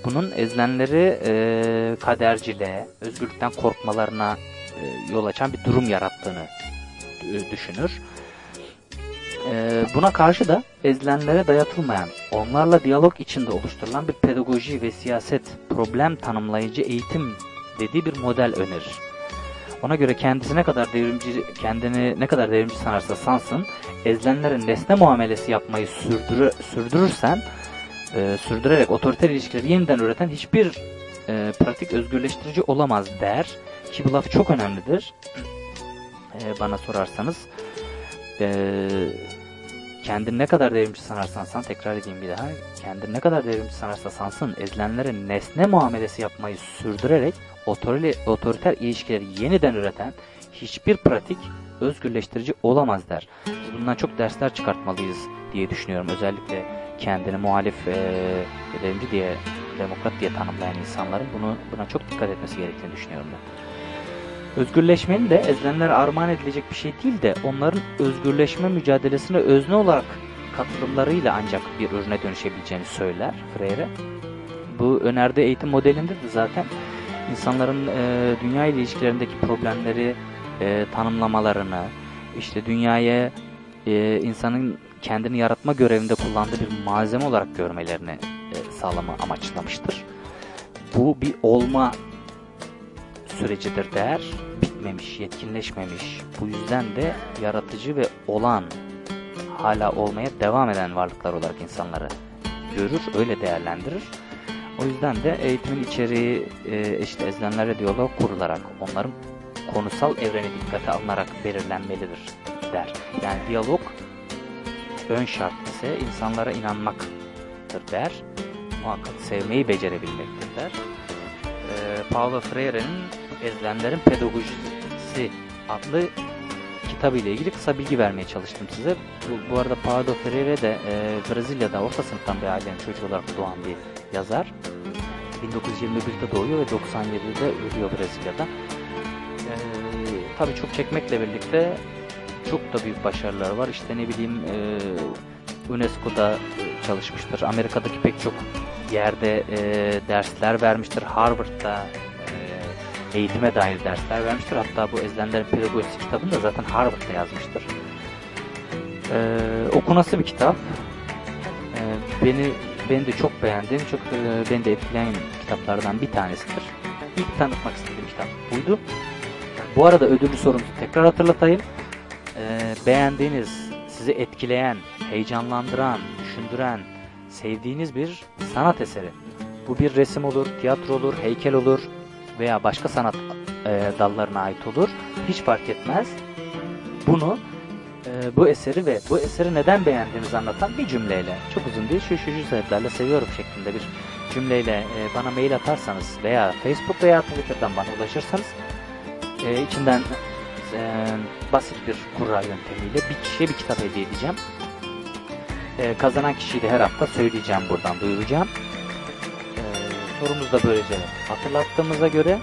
bunun ezilenleri e, kaderciliğe, özgürlükten korkmalarına e, yol açan bir durum yarattığını e, düşünür. E, buna karşı da ezilenlere dayatılmayan, onlarla diyalog içinde oluşturulan bir pedagoji ve siyaset problem tanımlayıcı eğitim dediği bir model önerir. Ona göre kendisi ne kadar devrimci, kendini ne kadar devrimci sanarsa sansın, ezilenlere nesne muamelesi yapmayı sürdürü, sürdürürsen, e, sürdürerek otoriter ilişkileri yeniden üreten hiçbir e, pratik özgürleştirici olamaz der. Ki bu laf çok önemlidir. E, bana sorarsanız. E, kendini ne kadar devrimci sanarsan san, tekrar edeyim bir daha. Kendini ne kadar devrimci sanarsa sansın, ezilenlere nesne muamelesi yapmayı sürdürerek otoriter, otoriter ilişkileri yeniden üreten hiçbir pratik özgürleştirici olamaz der. Biz bundan çok dersler çıkartmalıyız diye düşünüyorum. Özellikle kendini muhalif e, devrimci diye, demokrat diye tanımlayan insanların bunu buna çok dikkat etmesi gerektiğini düşünüyorum ben. Özgürleşmenin de ezilenlere armağan edilecek bir şey değil de onların özgürleşme mücadelesine özne olarak katılımlarıyla ancak bir ürüne dönüşebileceğini söyler Freire. Bu önerdiği eğitim modelinde de zaten insanların e, dünya ile ilişkilerindeki problemleri e, tanımlamalarını, işte dünyaya e, insanın kendini yaratma görevinde kullandığı bir malzeme olarak görmelerini e, sağlama amaçlamıştır. Bu bir olma sürecidir der. Bitmemiş, yetkinleşmemiş. Bu yüzden de yaratıcı ve olan, hala olmaya devam eden varlıklar olarak insanları görür, öyle değerlendirir. O yüzden de eğitimin içeriği işte ezilenlerle diyalog kurularak, onların konusal evreni dikkate alınarak belirlenmelidir der. Yani diyalog ön şart ise insanlara inanmaktır der. Muhakkak sevmeyi becerebilmektir der. E, Paulo Freire'nin Ezilenlerin Pedagojisi adlı kitabı ile ilgili kısa bilgi vermeye çalıştım size. Bu, bu arada Paulo Freire de e, Brezilya'da orta sınıftan bir ailenin çocuğu olarak doğan bir yazar. 1921'de doğuyor ve 97'de ölüyor Brezilya'da. E, tabii çok çekmekle birlikte çok da büyük başarılar var. İşte ne bileyim e, UNESCO'da çalışmıştır. Amerika'daki pek çok yerde e, dersler vermiştir. Harvard'da e, eğitime dair dersler vermiştir. Hatta bu Ezilenlerin Pedagojisi kitabını da zaten Harvard'da yazmıştır. E, okunası bir kitap. E, beni beni de çok beğendiğim, çok e, beni de etkileyen kitaplardan bir tanesidir. İlk tanıtmak istediğim kitap buydu. Bu arada ödüllü sorumuzu tekrar hatırlatayım. E, beğendiğiniz, sizi etkileyen, heyecanlandıran, düşündüren, sevdiğiniz bir sanat eseri. Bu bir resim olur, tiyatro olur, heykel olur veya başka sanat e, dallarına ait olur. Hiç fark etmez. Bunu e, bu eseri ve bu eseri neden beğendiğinizi anlatan bir cümleyle, çok uzun değil, şu şu şu sebeplerle seviyorum şeklinde bir cümleyle e, bana mail atarsanız veya Facebook veya Twitter'dan bana ulaşırsanız e, içinden e, basit bir kurra yöntemiyle bir kişiye bir kitap hediye edeceğim. E, kazanan kişiyi de her hafta söyleyeceğim buradan duyuracağım. Sorumuz da böylece hatırlattığımıza göre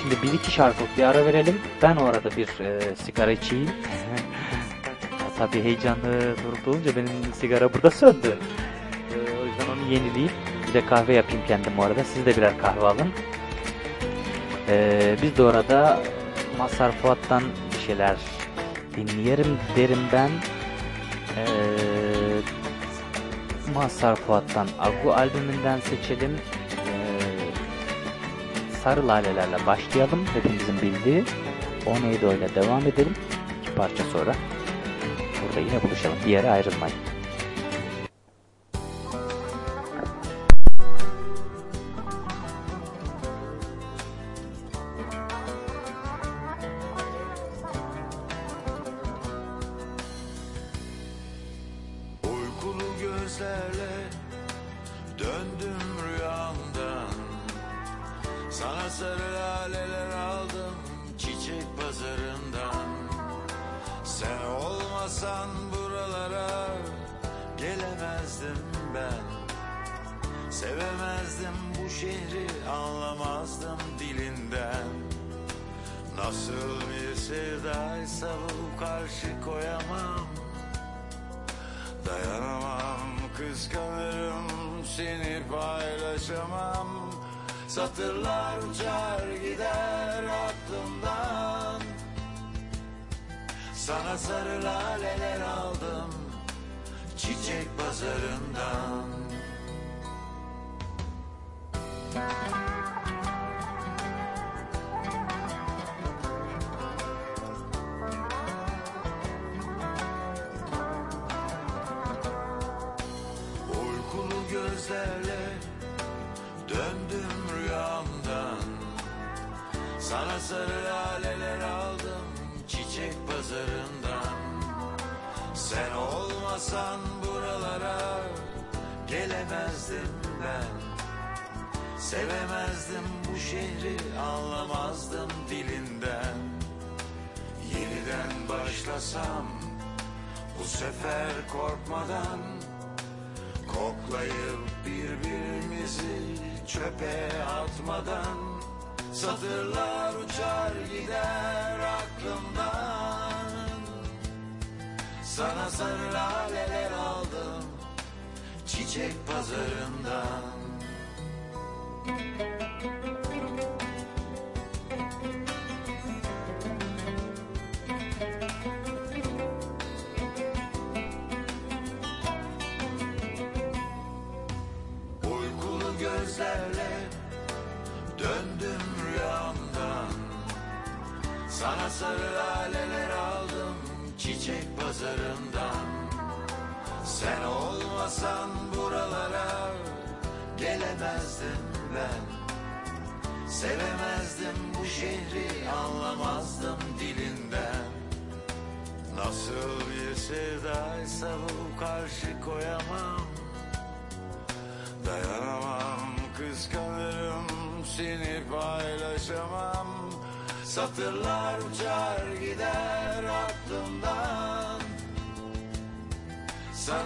şimdi bir iki şarkılık bir ara verelim. Ben o arada bir e, sigara içeyim. Tabii heyecanlı durup olunca benim sigara burada söndü. E, o yüzden onu yenileyip bir de kahve yapayım kendim bu arada. Siz de birer kahve alın. E, biz de orada Mazhar Fuat'tan bir şeyler dinleyelim derim ben. Ee, Mazhar Fuat'tan Agu albümünden seçelim. Sarı Lalelerle başlayalım. Hepimizin bildiği. O neydi öyle devam edelim. İki parça sonra. Burada yine buluşalım. Bir yere ayrılmayın.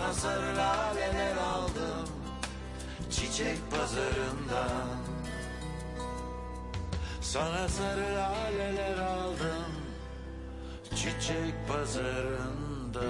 Başıma sarı laleler aldım Çiçek pazarından. Sana sarı laleler aldım Çiçek pazarından.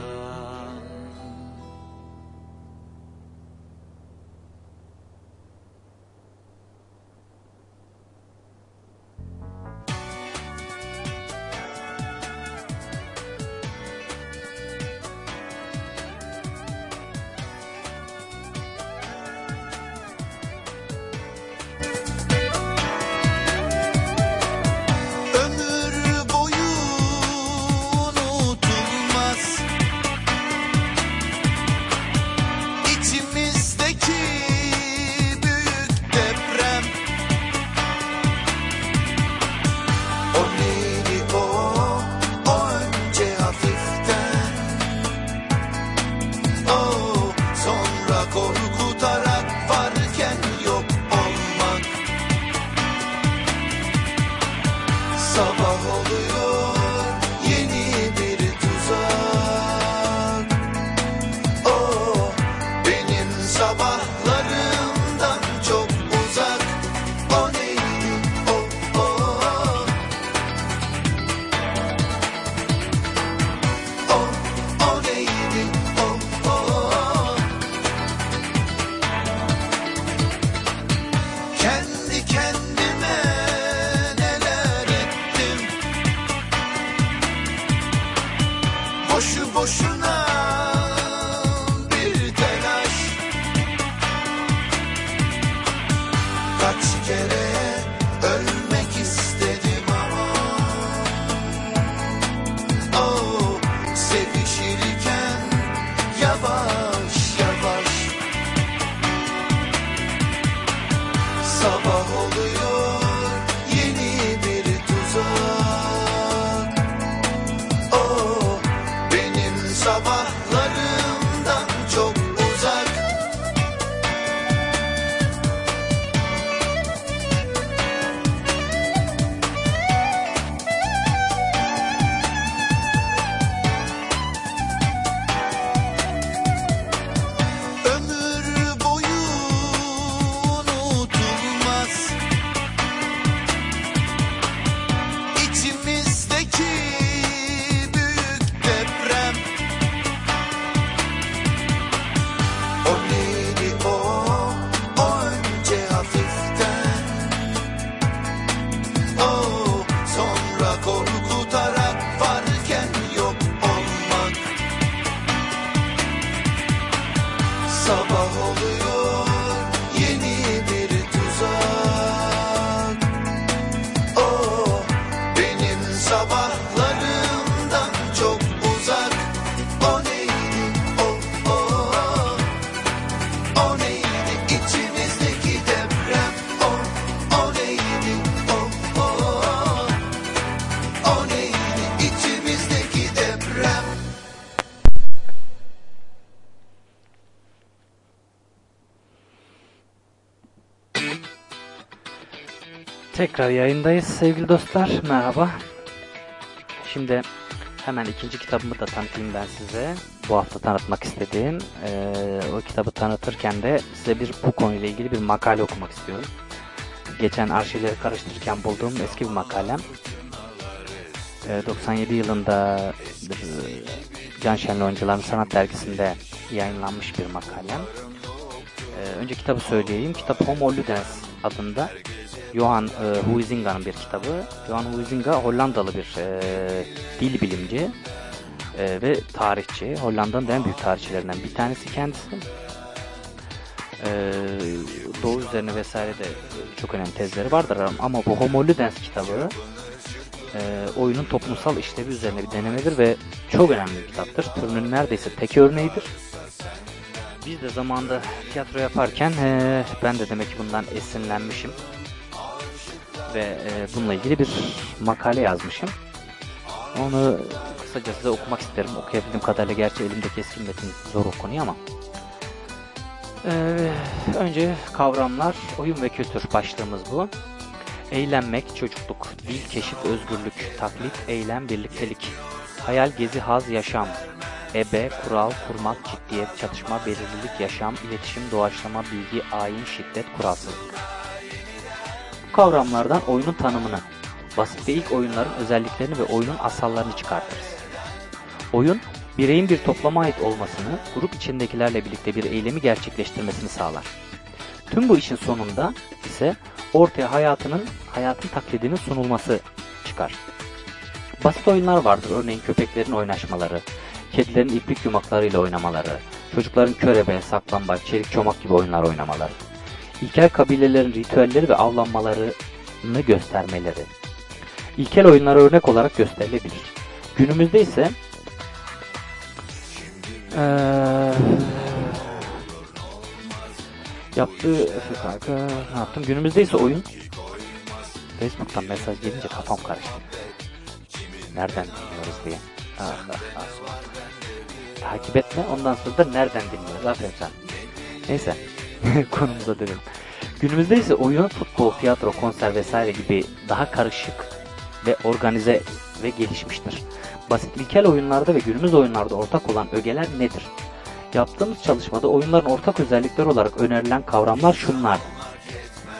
Tekrar yayındayız sevgili dostlar. Merhaba. Şimdi hemen ikinci kitabımı da tanıtayım ben size. Bu hafta tanıtmak istediğim. Ee, o kitabı tanıtırken de size bir bu konuyla ilgili bir makale okumak istiyorum. Geçen arşivleri karıştırırken bulduğum eski bir makalem. Ee, 97 yılında e, Can Şenli Oyuncuların Sanat Dergisi'nde yayınlanmış bir makalem. Ee, önce kitabı söyleyeyim. Kitap Homo Ludens adında Johan e, Huizinga'nın bir kitabı. Johan Huizinga Hollandalı bir e, dil bilimci e, ve tarihçi. Hollanda'nın en büyük tarihçilerinden bir tanesi kendisi. E, Doğu üzerine vesaire de çok önemli tezleri vardır ama bu Homo Ludens kitabı e, oyunun toplumsal işlevi üzerine bir denemedir ve çok önemli bir kitaptır. Türünün neredeyse tek örneğidir. Biz de zamanda tiyatro yaparken e, ben de demek ki bundan esinlenmişim ve e, bununla ilgili bir makale yazmışım. Onu kısaca size okumak isterim. Okuyabildiğim kadarıyla gerçi elimdeki eski metin zor okunuyor ama. Ee, önce kavramlar, oyun ve kültür başlığımız bu. Eğlenmek, çocukluk, dil, keşif, özgürlük, taklit, eylem, birliktelik, hayal, gezi, haz, yaşam, ebe, kural, kurmak, ciddiyet, çatışma, belirlilik, yaşam, iletişim, doğaçlama, bilgi, ayin, şiddet, kuralsızlık. Kavramlardan oyunun tanımını, basit ve ilk oyunların özelliklerini ve oyunun asallarını çıkartırız. Oyun, bireyin bir toplama ait olmasını, grup içindekilerle birlikte bir eylemi gerçekleştirmesini sağlar. Tüm bu işin sonunda ise ortaya hayatının, hayatın taklidinin sunulması çıkar. Basit oyunlar vardır. Örneğin köpeklerin oynaşmaları, kedilerin iplik yumaklarıyla oynamaları, çocukların körebe, saklambaç, çelik çomak gibi oyunlar oynamaları, ilkel kabilelerin ritüelleri ve avlanmalarını göstermeleri. İlkel oyunlara örnek olarak gösterilebilir. Günümüzde ise ee, yaptığı kanka ne yaptım? Günümüzde ise oyun Facebook'tan mesaj gelince kafam karıştı. Nereden dinliyoruz diye. Ah, ah, ah. Takip etme ondan sonra da nereden dinliyoruz. Aferin sen. Neyse konumuza dönelim. Günümüzde ise oyun, futbol, tiyatro, konser vesaire gibi daha karışık ve organize ve gelişmiştir. Basit ilkel oyunlarda ve günümüz oyunlarda ortak olan ögeler nedir? Yaptığımız çalışmada oyunların ortak özellikleri olarak önerilen kavramlar şunlardır.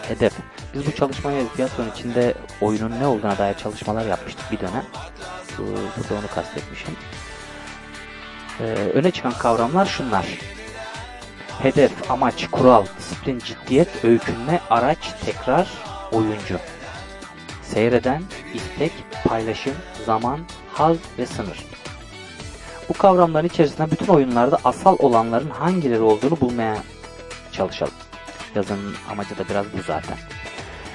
Hedef. Biz bu çalışmaya tiyatronun içinde oyunun ne olduğuna dair çalışmalar yapmıştık bir dönem. Burada onu kastetmişim. Ee, öne çıkan kavramlar şunlar. Hedef, amaç, kural, disiplin, ciddiyet, öykünme, araç, tekrar, oyuncu. Seyreden, istek, paylaşım, zaman, haz ve sınır. Bu kavramların içerisinde bütün oyunlarda asal olanların hangileri olduğunu bulmaya çalışalım. Yazının amacı da biraz bu zaten.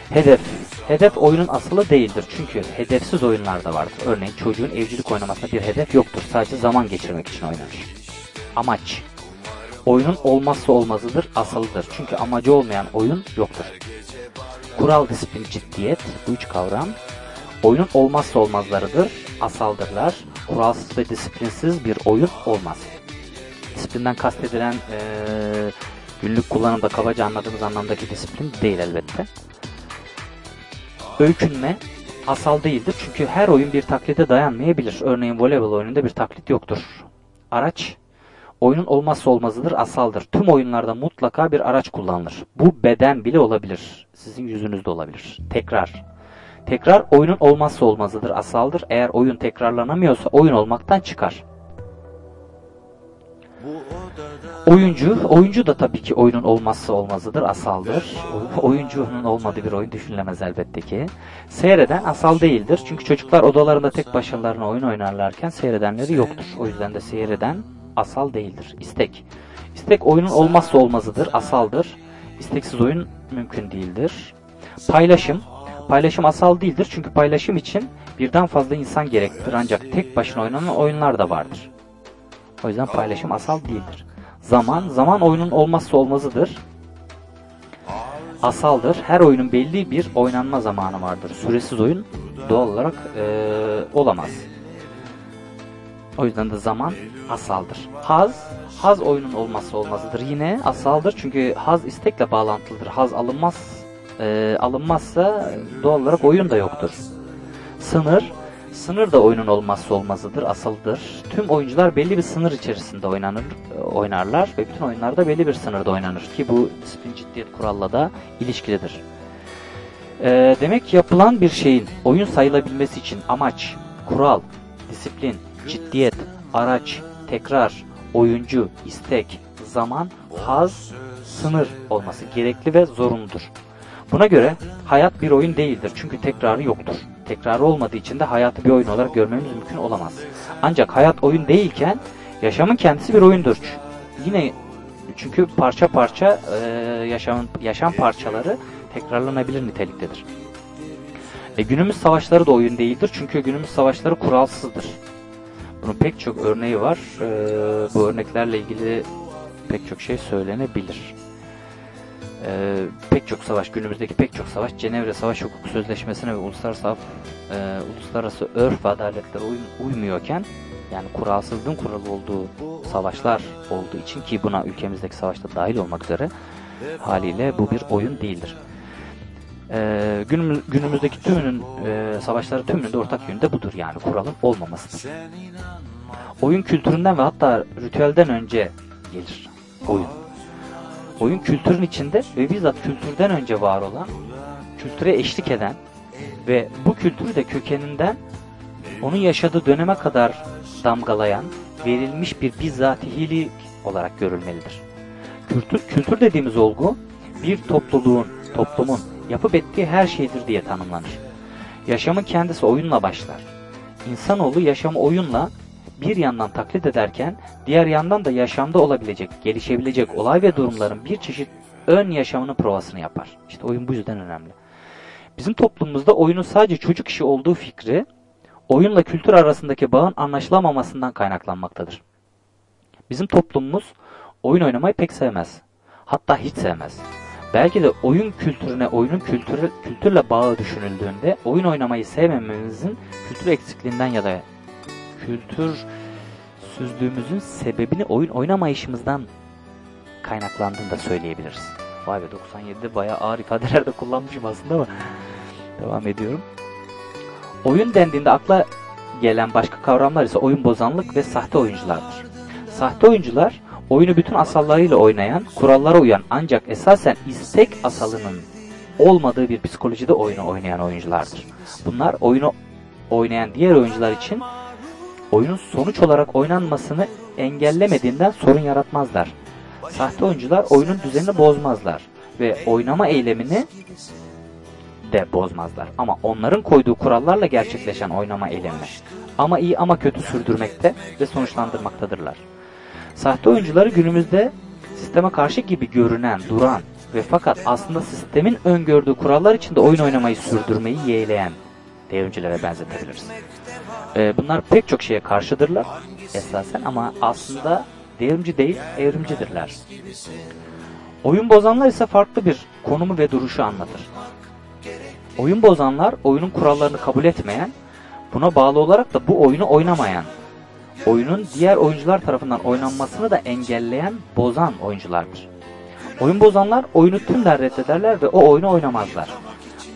Hedef. Hedef oyunun asılı değildir. Çünkü hedefsiz oyunlar da vardır. Örneğin çocuğun evcilik oynamasında bir hedef yoktur. Sadece zaman geçirmek için oynanır. Amaç. Oyunun olmazsa olmazıdır, asılıdır. Çünkü amacı olmayan oyun yoktur. Kural, disiplin, ciddiyet. Bu üç kavram. Oyunun olmazsa olmazlarıdır, asaldırlar. Kuralsız ve disiplinsiz bir oyun olmaz. Disiplinden kastedilen ee, günlük kullanımda kabaca anladığımız anlamdaki disiplin değil elbette. Öykünme asal değildir çünkü her oyun bir taklide dayanmayabilir. Örneğin voleybol oyununda bir taklit yoktur. Araç oyunun olmazsa olmazıdır, asaldır. Tüm oyunlarda mutlaka bir araç kullanılır. Bu beden bile olabilir. Sizin yüzünüzde olabilir. Tekrar. Tekrar oyunun olmazsa olmazıdır, asaldır. Eğer oyun tekrarlanamıyorsa oyun olmaktan çıkar. Oyuncu, oyuncu da tabii ki oyunun olmazsa olmazıdır, asaldır. Oyuncunun olmadığı bir oyun düşünülemez elbette ki. Seyreden asal değildir. Çünkü çocuklar odalarında tek başlarına oyun oynarlarken seyredenleri yoktur. O yüzden de seyreden asal değildir. İstek. İstek oyunun olmazsa olmazıdır, asaldır. İsteksiz oyun mümkün değildir. Paylaşım. Paylaşım asal değildir çünkü paylaşım için birden fazla insan gerektirir ancak tek başına oynanan oyunlar da vardır. O yüzden paylaşım asal değildir. Zaman, zaman oyunun olmazsa olmazıdır. Asaldır. Her oyunun belli bir oynanma zamanı vardır. Süresiz oyun doğal olarak ee, olamaz. O yüzden de zaman asaldır. Haz, haz oyunun olmazsa olmazıdır. Yine asaldır çünkü haz istekle bağlantılıdır. Haz alınmaz e, alınmazsa doğal olarak oyun da yoktur. Sınır, sınır da oyunun olmazsa olmazıdır, asıldır. Tüm oyuncular belli bir sınır içerisinde oynanır, oynarlar ve bütün oyunlarda belli bir sınırda oynanır ki bu disiplin ciddiyet kuralla da ilişkilidir. E, demek yapılan bir şeyin oyun sayılabilmesi için amaç, kural, disiplin, ciddiyet, araç, tekrar, oyuncu, istek, zaman, haz, sınır olması gerekli ve zorunludur. Buna göre hayat bir oyun değildir çünkü tekrarı yoktur. Tekrarı olmadığı için de hayatı bir oyun olarak görmemiz mümkün olamaz. Ancak hayat oyun değilken yaşamın kendisi bir oyundur. Yine çünkü parça parça e, yaşamın yaşam parçaları tekrarlanabilir niteliktedir. E, günümüz savaşları da oyun değildir çünkü günümüz savaşları kuralsızdır. Bunun pek çok örneği var. E, bu örneklerle ilgili pek çok şey söylenebilir. E, pek çok savaş, günümüzdeki pek çok savaş Cenevre Savaş Hukuk Sözleşmesi'ne ve uluslararası, e, uluslararası örf ve adaletlere uy- uymuyorken yani kuralsızlığın kuralı olduğu savaşlar olduğu için ki buna ülkemizdeki savaşta dahil olmak üzere haliyle bu bir oyun değildir. Ee, günümüz, günümüzdeki tümünün e, savaşları tümünün de ortak yönü de budur yani kuralın olmamasıdır. Oyun kültüründen ve hatta ritüelden önce gelir oyun. Oyun kültürün içinde ve bizzat kültürden önce var olan, kültüre eşlik eden ve bu kültürü de kökeninden onun yaşadığı döneme kadar damgalayan, verilmiş bir bizzatihilik olarak görülmelidir. Kültür, kültür dediğimiz olgu bir topluluğun, toplumun yapıp ettiği her şeydir diye tanımlanır. Yaşamın kendisi oyunla başlar. İnsanoğlu yaşamı oyunla bir yandan taklit ederken diğer yandan da yaşamda olabilecek, gelişebilecek olay ve durumların bir çeşit ön yaşamının provasını yapar. İşte oyun bu yüzden önemli. Bizim toplumumuzda oyunun sadece çocuk işi olduğu fikri oyunla kültür arasındaki bağın anlaşılamamasından kaynaklanmaktadır. Bizim toplumumuz oyun oynamayı pek sevmez. Hatta hiç sevmez. Belki de oyun kültürüne, oyunun kültürü, kültürle bağı düşünüldüğünde oyun oynamayı sevmememizin kültür eksikliğinden ya da kültür süzdüğümüzün sebebini oyun oynamayışımızdan kaynaklandığını da söyleyebiliriz. Vay be 97'de bayağı ağır ifadeler de kullanmışım aslında ama devam ediyorum. Oyun dendiğinde akla gelen başka kavramlar ise oyun bozanlık ve sahte oyunculardır. Sahte oyuncular oyunu bütün asallarıyla oynayan, kurallara uyan ancak esasen istek asalının olmadığı bir psikolojide oyunu oynayan oyunculardır. Bunlar oyunu oynayan diğer oyuncular için oyunun sonuç olarak oynanmasını engellemediğinden sorun yaratmazlar. Sahte oyuncular oyunun düzenini bozmazlar ve oynama eylemini de bozmazlar. Ama onların koyduğu kurallarla gerçekleşen oynama eylemi ama iyi ama kötü sürdürmekte ve sonuçlandırmaktadırlar. Sahte oyuncuları günümüzde sisteme karşı gibi görünen, duran ve fakat aslında sistemin öngördüğü kurallar içinde oyun oynamayı sürdürmeyi yeğleyen devrimcilere benzetebiliriz. Ee, bunlar pek çok şeye karşıdırlar esasen ama aslında devrimci değil, evrimcidirler. Oyun bozanlar ise farklı bir konumu ve duruşu anlatır. Oyun bozanlar oyunun kurallarını kabul etmeyen, buna bağlı olarak da bu oyunu oynamayan, oyunun diğer oyuncular tarafından oynanmasını da engelleyen, bozan oyunculardır. Oyun bozanlar oyunu tümden reddederler ve o oyunu oynamazlar.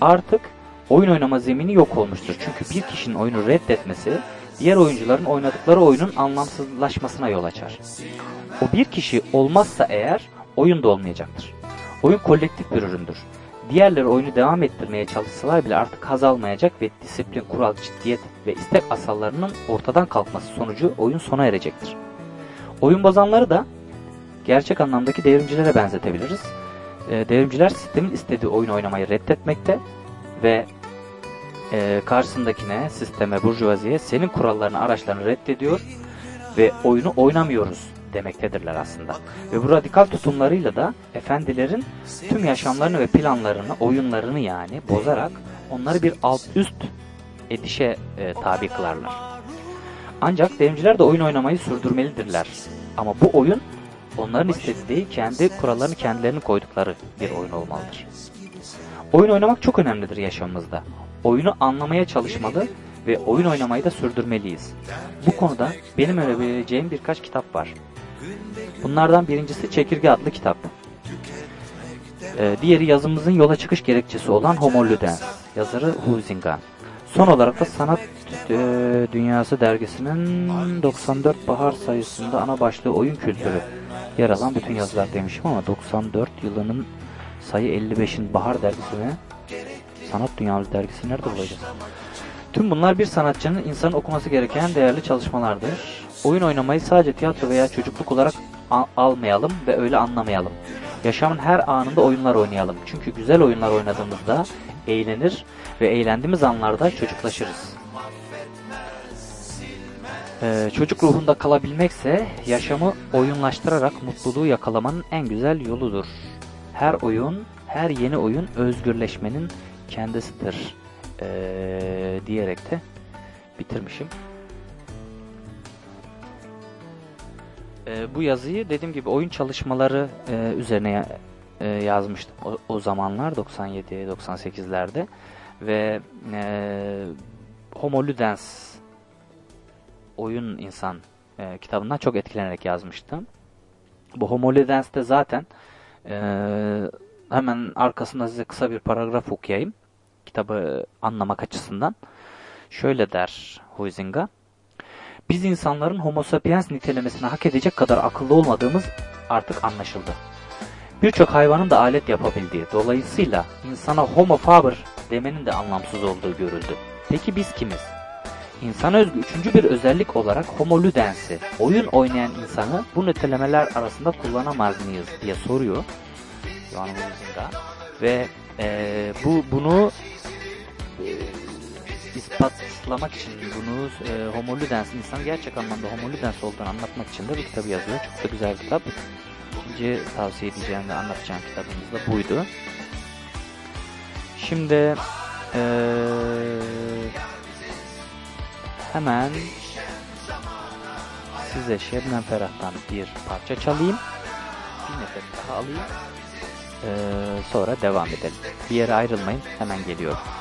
Artık oyun oynama zemini yok olmuştur. Çünkü bir kişinin oyunu reddetmesi diğer oyuncuların oynadıkları oyunun anlamsızlaşmasına yol açar. O bir kişi olmazsa eğer oyun da olmayacaktır. Oyun kolektif bir üründür. Diğerleri oyunu devam ettirmeye çalışsalar bile artık haz almayacak ve disiplin, kural, ciddiyet ve istek asallarının ortadan kalkması sonucu oyun sona erecektir. Oyun bozanları da gerçek anlamdaki devrimcilere benzetebiliriz. E, devrimciler sistemin istediği oyun oynamayı reddetmekte ve e, karşısındakine, sisteme, burjuvaziye senin kurallarını, araçlarını reddediyor ve oyunu oynamıyoruz demektedirler aslında. Ve bu radikal tutumlarıyla da efendilerin tüm yaşamlarını ve planlarını, oyunlarını yani bozarak onları bir alt üst edişe e, tabi kılarlar. Ancak devrimciler de oyun oynamayı sürdürmelidirler. Ama bu oyun onların istediği kendi kurallarını kendilerinin koydukları bir oyun olmalıdır. Oyun oynamak çok önemlidir yaşamımızda. Oyunu anlamaya çalışmalı ve oyun oynamayı da sürdürmeliyiz. Bu konuda benim önerebileceğim birkaç kitap var. Bunlardan birincisi Çekirge adlı kitap. Ee, diğeri yazımızın yola çıkış gerekçesi olan Homo Ludens. Yazarı Huizinga. Son olarak da Sanat e, Dünyası dergisinin 94 bahar sayısında ana başlığı oyun kültürü yer alan bütün yazılar demişim ama 94 yılının sayı 55'in bahar dergisine Sanat Dünyası dergisi nerede bulacağız? Tüm bunlar bir sanatçının insanın okuması gereken değerli çalışmalardır. Oyun oynamayı sadece tiyatro veya çocukluk olarak almayalım ve öyle anlamayalım. Yaşamın her anında oyunlar oynayalım. Çünkü güzel oyunlar oynadığımızda eğlenir ve eğlendiğimiz anlarda çocuklaşırız. Ee, çocuk ruhunda kalabilmekse yaşamı oyunlaştırarak mutluluğu yakalamanın en güzel yoludur. Her oyun, her yeni oyun özgürleşmenin kendisidir. Ee, diyerek de bitirmişim. Ee, bu yazıyı dediğim gibi oyun çalışmaları e, üzerine e, yazmıştım o, o zamanlar 97-98'lerde ve e, Homo Ludens oyun insan e, kitabından çok etkilenerek yazmıştım. Bu Homo Ludens'te zaten e, hemen arkasında size kısa bir paragraf okuyayım kitabı anlamak açısından. Şöyle der Huizinga. Biz insanların homo sapiens nitelemesini hak edecek kadar akıllı olmadığımız artık anlaşıldı. Birçok hayvanın da alet yapabildiği, dolayısıyla insana homo faber demenin de anlamsız olduğu görüldü. Peki biz kimiz? İnsana özgü üçüncü bir özellik olarak homo ludens'i, oyun oynayan insanı bu nitelemeler arasında kullanamaz mıyız diye soruyor. Huizinga. Ve eee, bu bunu e, ispatlamak için bunu e, Homo Ludens, insan gerçek anlamda Homo Ludens olduğunu anlatmak için de bu kitabı yazıyor. Çok da güzel kitap. İkinci tavsiye edeceğim ve anlatacağım kitabımız da buydu. Şimdi e, hemen size Şebnem Ferah'tan bir parça çalayım. Bir nefes daha alayım. E, sonra devam edelim. Bir yere ayrılmayın. Hemen geliyorum.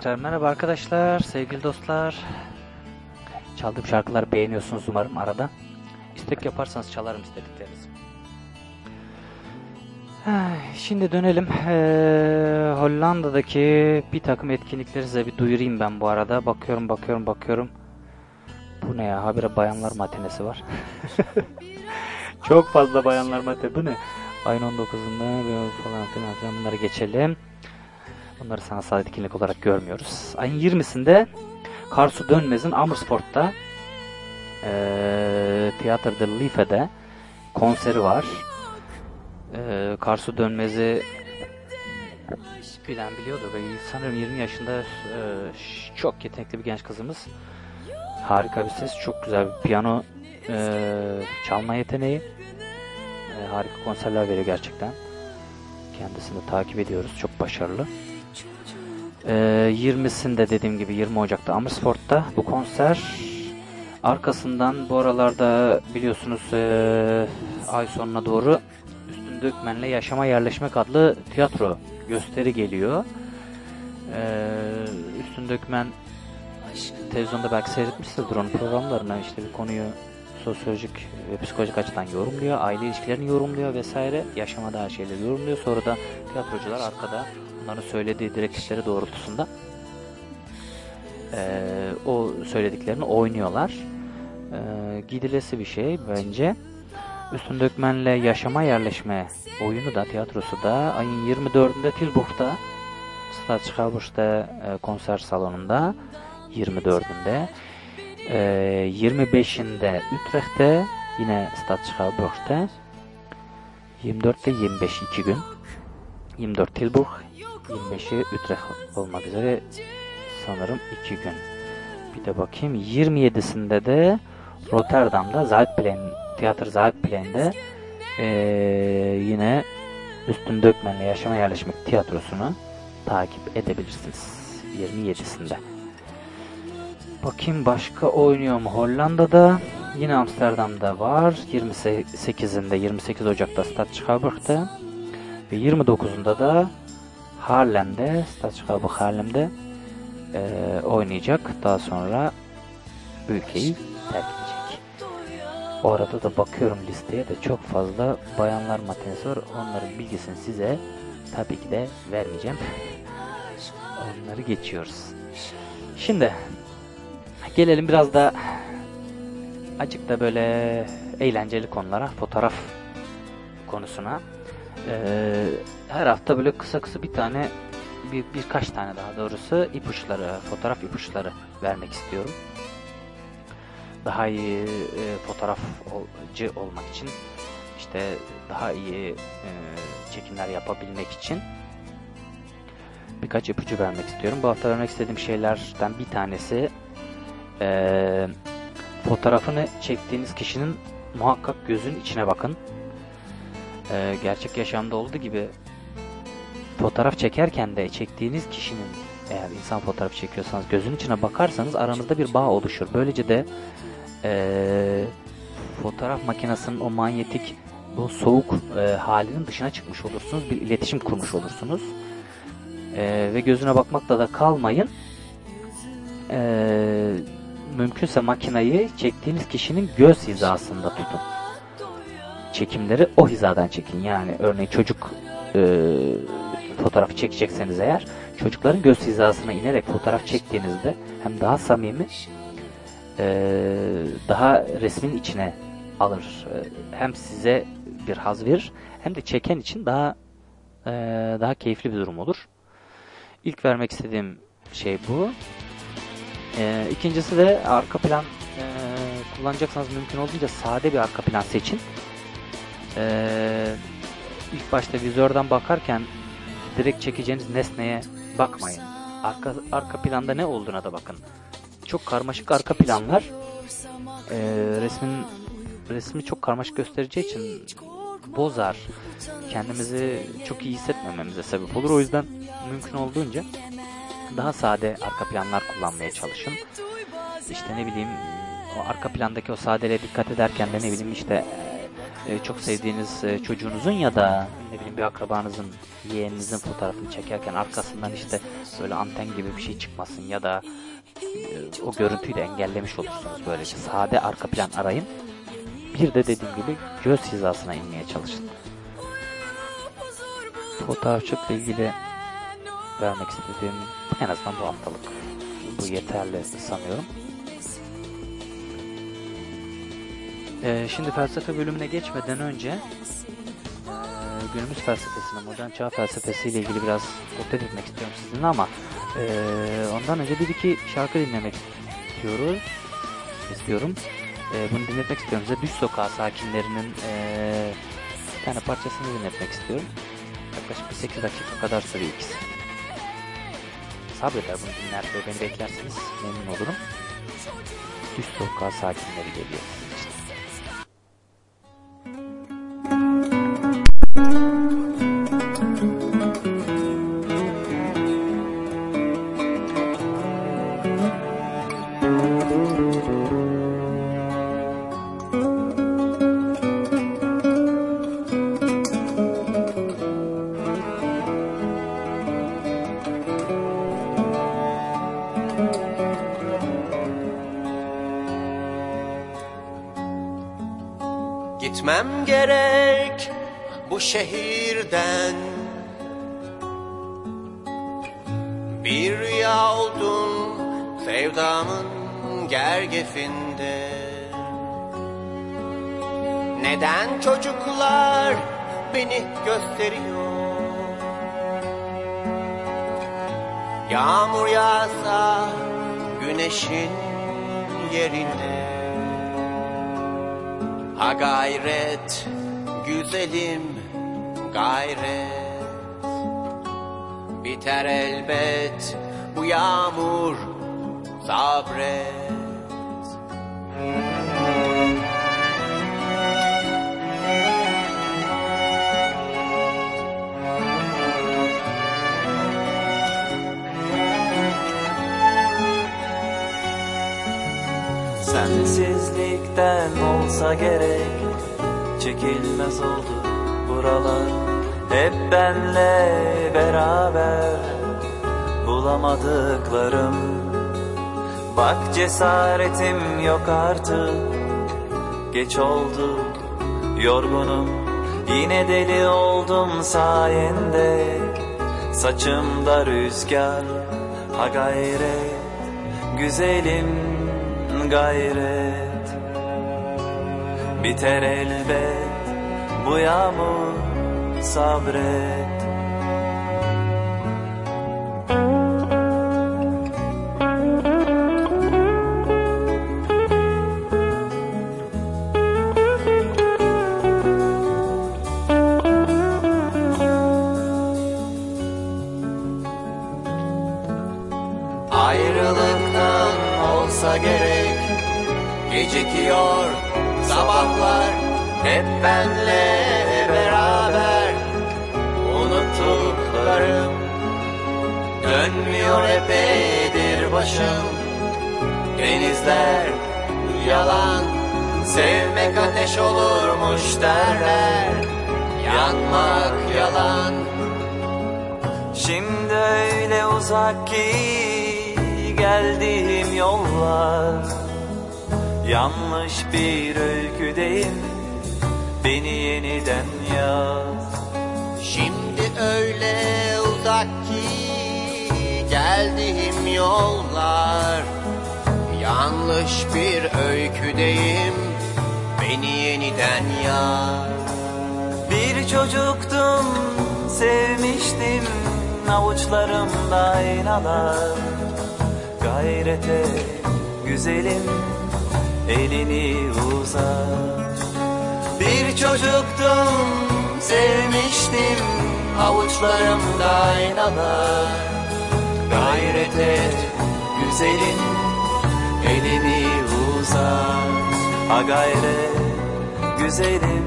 Tekrar merhaba arkadaşlar, sevgili dostlar. Çaldığım şarkıları beğeniyorsunuz umarım arada. İstek yaparsanız çalarım istediklerinizi. Şimdi dönelim. Ee, Hollanda'daki bir takım etkinlikleri size bir duyurayım ben bu arada. Bakıyorum, bakıyorum, bakıyorum. Bu ne ya? Habire bayanlar matinesi var. Çok fazla bayanlar matinesi. Bu ne? Ayın 19'unda böyle falan filan bunları geçelim. Bunları sanatsal etkinlik olarak görmüyoruz. Ayın 20'sinde Karsu Dönmez'in Amersfoort'ta eee Tiyatro de Life'de konseri var. Eee Karsu Dönmez'i bilen biliyordur. Ve sanırım 20 yaşında ş- çok yetenekli bir genç kızımız. Harika bir ses, çok güzel bir piyano eee, çalma yeteneği. Eee, harika konserler veriyor gerçekten. Kendisini takip ediyoruz. Çok başarılı. Ee, 20'sinde dediğim gibi 20 Ocak'ta Amersfoort'ta bu konser. Arkasından bu aralarda biliyorsunuz ee, ay sonuna doğru Üstün Dökmen'le Yaşama Yerleşmek adlı tiyatro gösteri geliyor. Ee, Üstün Dökmen televizyonda belki seyretmişsinizdir onun programlarına işte bir konuyu sosyolojik ve psikolojik açıdan yorumluyor, aile ilişkilerini yorumluyor vesaire, yaşama dair şeyleri yorumluyor. Sonra da tiyatrocular arkada onların söylediği direktifleri doğrultusunda eee, o söylediklerini oynuyorlar. Eee, gidilesi bir şey bence. Üstün Dökmen'le yaşama yerleşme oyunu da tiyatrosu da ayın 24'ünde Tilburg'da Staatsschouwburg'da e, konser salonunda 24'ünde e, 25'inde Utrecht'te yine Staatsschouwburg'da 24 ve 25 iki gün 24 Tilburg 25'i Utrecht olmak üzere sanırım iki gün bir de bakayım 27'sinde de Rotterdam'da Zuidplein Tiyatro Zuidplein'de e, yine Üstün Dökmen'le Yaşama Yerleşmek tiyatrosunu takip edebilirsiniz 27'sinde. Bakayım başka oynuyor mu Hollanda'da? Yine Amsterdam'da var. 28'inde 28 Ocak'ta Stadschouwburg'da ve 29'unda da Haarlem'de Stadschouwburg Haarlem'de eee, oynayacak. Daha sonra ülkeyi terk edecek. O arada da bakıyorum listeye de çok fazla bayanlar matinesi var. Onların bilgisini size tabii ki de vermeyeceğim. Onları geçiyoruz. Şimdi gelelim biraz da acık da böyle eğlenceli konulara, fotoğraf konusuna. Ee, her hafta böyle kısa kısa bir tane, bir, birkaç tane daha doğrusu ipuçları, fotoğraf ipuçları vermek istiyorum. Daha iyi e, fotoğrafçı olmak için, işte daha iyi e, çekimler yapabilmek için birkaç ipucu vermek istiyorum. Bu hafta vermek istediğim şeylerden bir tanesi eee, fotoğrafını çektiğiniz kişinin muhakkak gözün içine bakın. Eee, gerçek yaşamda olduğu gibi fotoğraf çekerken de çektiğiniz kişinin eğer insan fotoğrafı çekiyorsanız gözün içine bakarsanız aranızda bir bağ oluşur. Böylece de eee, fotoğraf makinesinin o manyetik bu soğuk eee, halinin dışına çıkmış olursunuz. Bir iletişim kurmuş olursunuz. Ee, ve gözüne bakmakla da kalmayın. Ee, mümkünse makinayı çektiğiniz kişinin göz hizasında tutun. Çekimleri o hizadan çekin. Yani örneğin çocuk e, fotoğrafı çekecekseniz eğer çocukların göz hizasına inerek fotoğraf çektiğinizde hem daha samimi e, daha resmin içine alır. E, Hem size bir haz verir hem de çeken için daha e, daha keyifli bir durum olur. İlk vermek istediğim şey bu. Ee, ikincisi de arka plan e, kullanacaksanız mümkün olduğunca sade bir arka plan seçin. Ee, ilk başta vizörden bakarken direkt çekeceğiniz nesneye bakmayın. Arka, arka planda ne olduğuna da bakın. Çok karmaşık arka planlar e, resmin resmi çok karmaşık göstereceği için bozar. Kendimizi çok iyi hissetmememize sebep olur. O yüzden mümkün olduğunca daha sade arka planlar kullanmaya çalışın. İşte ne bileyim o arka plandaki o sadeliğe dikkat ederken de ne bileyim işte e, çok sevdiğiniz e, çocuğunuzun ya da ne bileyim bir akrabanızın, yeğeninizin fotoğrafını çekerken arkasından işte böyle anten gibi bir şey çıkmasın ya da e, o görüntüyü de engellemiş olursunuz böylece. Sade arka plan arayın. Bir de dediğim gibi göz hizasına inmeye çalışın. Fotoğrafçılıkla ilgili vermek istediğim en azından bu haftalık bu yeterli sanıyorum. Ee, şimdi felsefe bölümüne geçmeden önce e, günümüz felsefesine, modern çağ felsefesiyle ilgili biraz sohbet etmek istiyorum sizinle ama e, ondan önce bir iki şarkı dinlemek istiyoruz. istiyorum. E, bunu dinletmek istiyorum size. Düz Sokağı sakinlerinin e, bir tane parçasını dinletmek istiyorum. Yaklaşık bir 8 dakika kadar sürüyor ikisi. Sabreder bunu dinler ve beni beklerseniz memnun olurum. Düz Sokağı sakinleri geliyor. Gösteriyor. Yağmur yağsa güneşin yerine Ha gayret güzelim gayret. Biter elbet bu yağmur sabret olsa gerek Çekilmez oldu buralar. Hep benle beraber Bulamadıklarım. Bak cesaretim yok artık. Geç oldu yorgunum. Yine deli oldum sayende. Saçımda rüzgar Ha gayret. Güzelim gayret Biter elbet bu yağmur sabret Avuçlarımda inalar Gayret et güzelim elini uzat. Ha gayret güzelim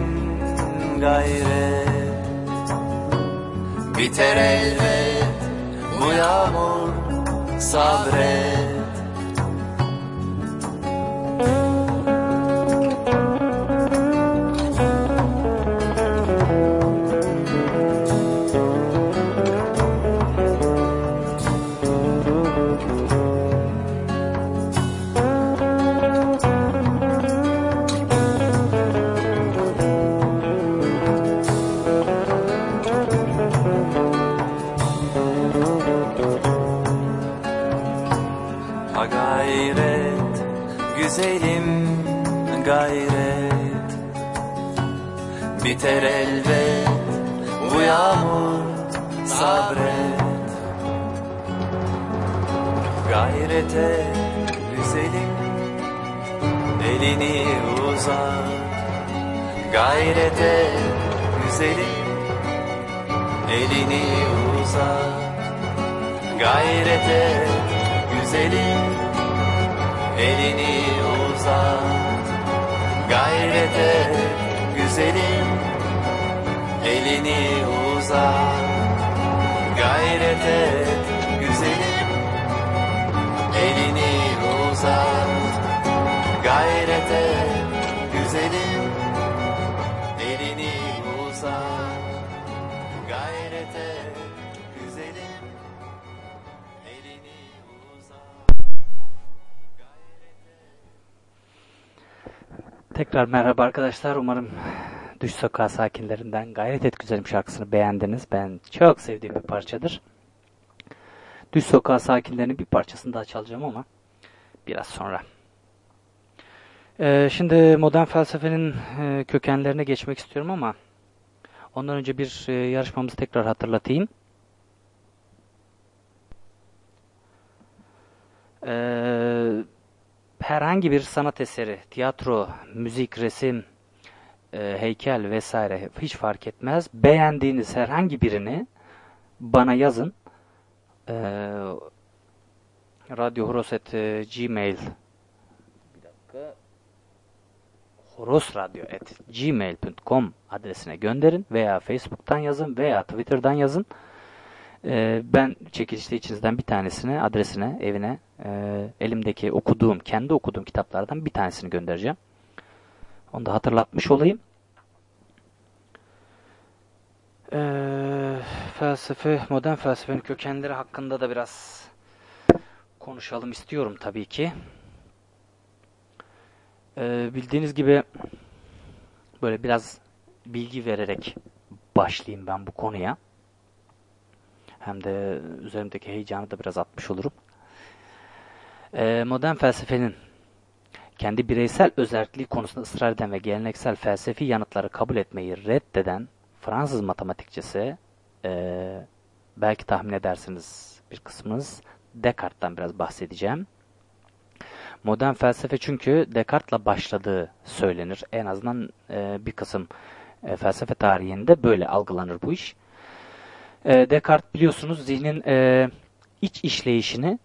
gayret. Biter elbet bu yağmur sabret Biter elbet bu yağmur sabret Gayrete güzelim elini uzat. Gayrete güzelim elini uzat. Gayrete güzelim elini uzat. Gayrete güzelim elini uzat Gayrete güzelim. Elini uzat Gayrete güzelim. Elini uzat Gayrete güzelim. Elini uzat Tekrar merhaba arkadaşlar. Umarım Düş Sokağı sakinlerinden Gayret Et Güzelim şarkısını beğendiniz. Ben çok sevdiğim bir parçadır. Düş Sokağı sakinlerinin bir parçasını daha çalacağım ama biraz sonra. Ee, şimdi modern felsefenin e, kökenlerine geçmek istiyorum ama ondan önce bir e, yarışmamızı tekrar hatırlatayım. Ee, herhangi bir sanat eseri, tiyatro, müzik, resim, e, heykel vesaire hiç fark etmez. Beğendiğiniz herhangi birini bana yazın. E, radyohoroset e, gmail bir dakika horosradyo.gmail.com adresine gönderin veya Facebook'tan yazın veya Twitter'dan yazın. Ee, ben çekilişte içinizden bir tanesini adresine, evine e, elimdeki okuduğum, kendi okuduğum kitaplardan bir tanesini göndereceğim. Onu da hatırlatmış olayım. Ee, felsefe, modern felsefenin kökenleri hakkında da biraz konuşalım istiyorum tabii ki. Ee, bildiğiniz gibi böyle biraz bilgi vererek başlayayım ben bu konuya. Hem de üzerimdeki heyecanı da biraz atmış olurum. Ee, modern felsefenin kendi bireysel özelliği konusunda ısrar eden ve geleneksel felsefi yanıtları kabul etmeyi reddeden Fransız matematikçisi e, belki tahmin edersiniz bir kısmınız Descartes'tan biraz bahsedeceğim. Modern felsefe çünkü Descartes'la başladığı söylenir. En azından e, bir kısım e, felsefe tarihinde böyle algılanır bu iş. E, Descartes biliyorsunuz zihnin e, iç işleyişini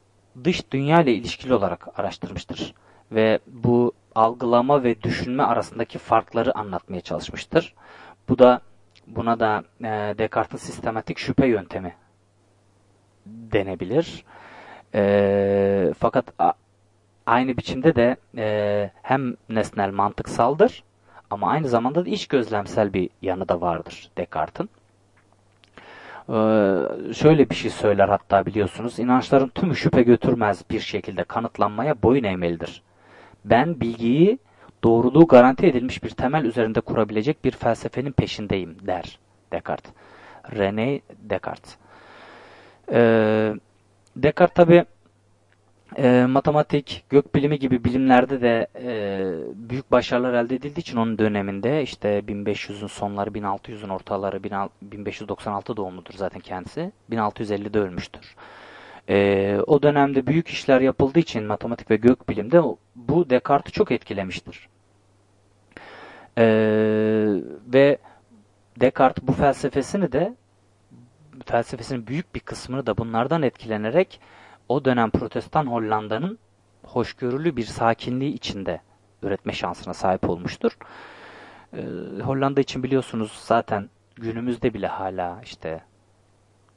dış dünya ile ilişkili olarak araştırmıştır. Ve bu algılama ve düşünme arasındaki farkları anlatmaya çalışmıştır. Bu da buna da e, Descartes'in sistematik şüphe yöntemi denebilir. E, fakat a, aynı biçimde de e, hem nesnel mantıksaldır ama aynı zamanda da iç gözlemsel bir yanı da vardır Descartes'in. Ee, şöyle bir şey söyler hatta biliyorsunuz. İnançların tümü şüphe götürmez bir şekilde kanıtlanmaya boyun eğmelidir. Ben bilgiyi doğruluğu garanti edilmiş bir temel üzerinde kurabilecek bir felsefenin peşindeyim der Descartes. René Descartes. Ee, Descartes tabi e, matematik, gökbilimi gibi bilimlerde de e, büyük başarılar elde edildiği için onun döneminde işte 1500'ün sonları 1600'ün ortaları 1596 doğumludur zaten kendisi. 1650'de ölmüştür. E, o dönemde büyük işler yapıldığı için matematik ve gökbilimde bu Descartes'i çok etkilemiştir. E, ve Descartes bu felsefesini de felsefesinin büyük bir kısmını da bunlardan etkilenerek o dönem Protestan Hollanda'nın hoşgörülü bir sakinliği içinde üretme şansına sahip olmuştur. Ee, Hollanda için biliyorsunuz zaten günümüzde bile hala işte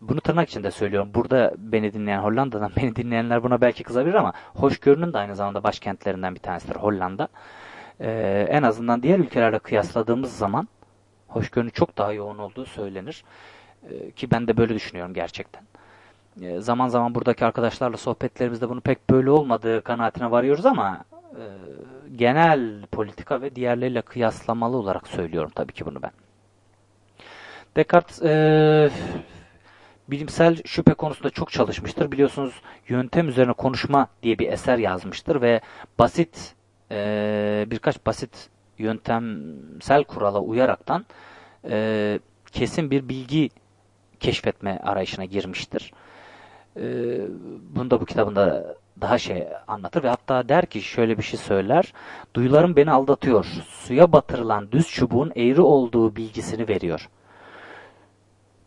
bunu tırnak içinde söylüyorum. Burada beni dinleyen Hollanda'dan beni dinleyenler buna belki kızabilir ama hoşgörünün de aynı zamanda başkentlerinden bir tanesidir Hollanda. Ee, en azından diğer ülkelerle kıyasladığımız zaman hoşgörünün çok daha yoğun olduğu söylenir. Ee, ki ben de böyle düşünüyorum gerçekten. Ee, zaman zaman buradaki arkadaşlarla sohbetlerimizde bunu pek böyle olmadığı kanaatine varıyoruz ama e, genel politika ve diğerleriyle kıyaslamalı olarak söylüyorum tabii ki bunu ben. Descartes e, bilimsel şüphe konusunda çok çalışmıştır. Biliyorsunuz yöntem üzerine konuşma diye bir eser yazmıştır ve basit e, birkaç basit yöntemsel kurala uyaraktan e, kesin bir bilgi keşfetme arayışına girmiştir. E, bunu da bu kitabında daha şey anlatır ve hatta der ki şöyle bir şey söyler. Duyularım beni aldatıyor. Suya batırılan düz çubuğun eğri olduğu bilgisini veriyor.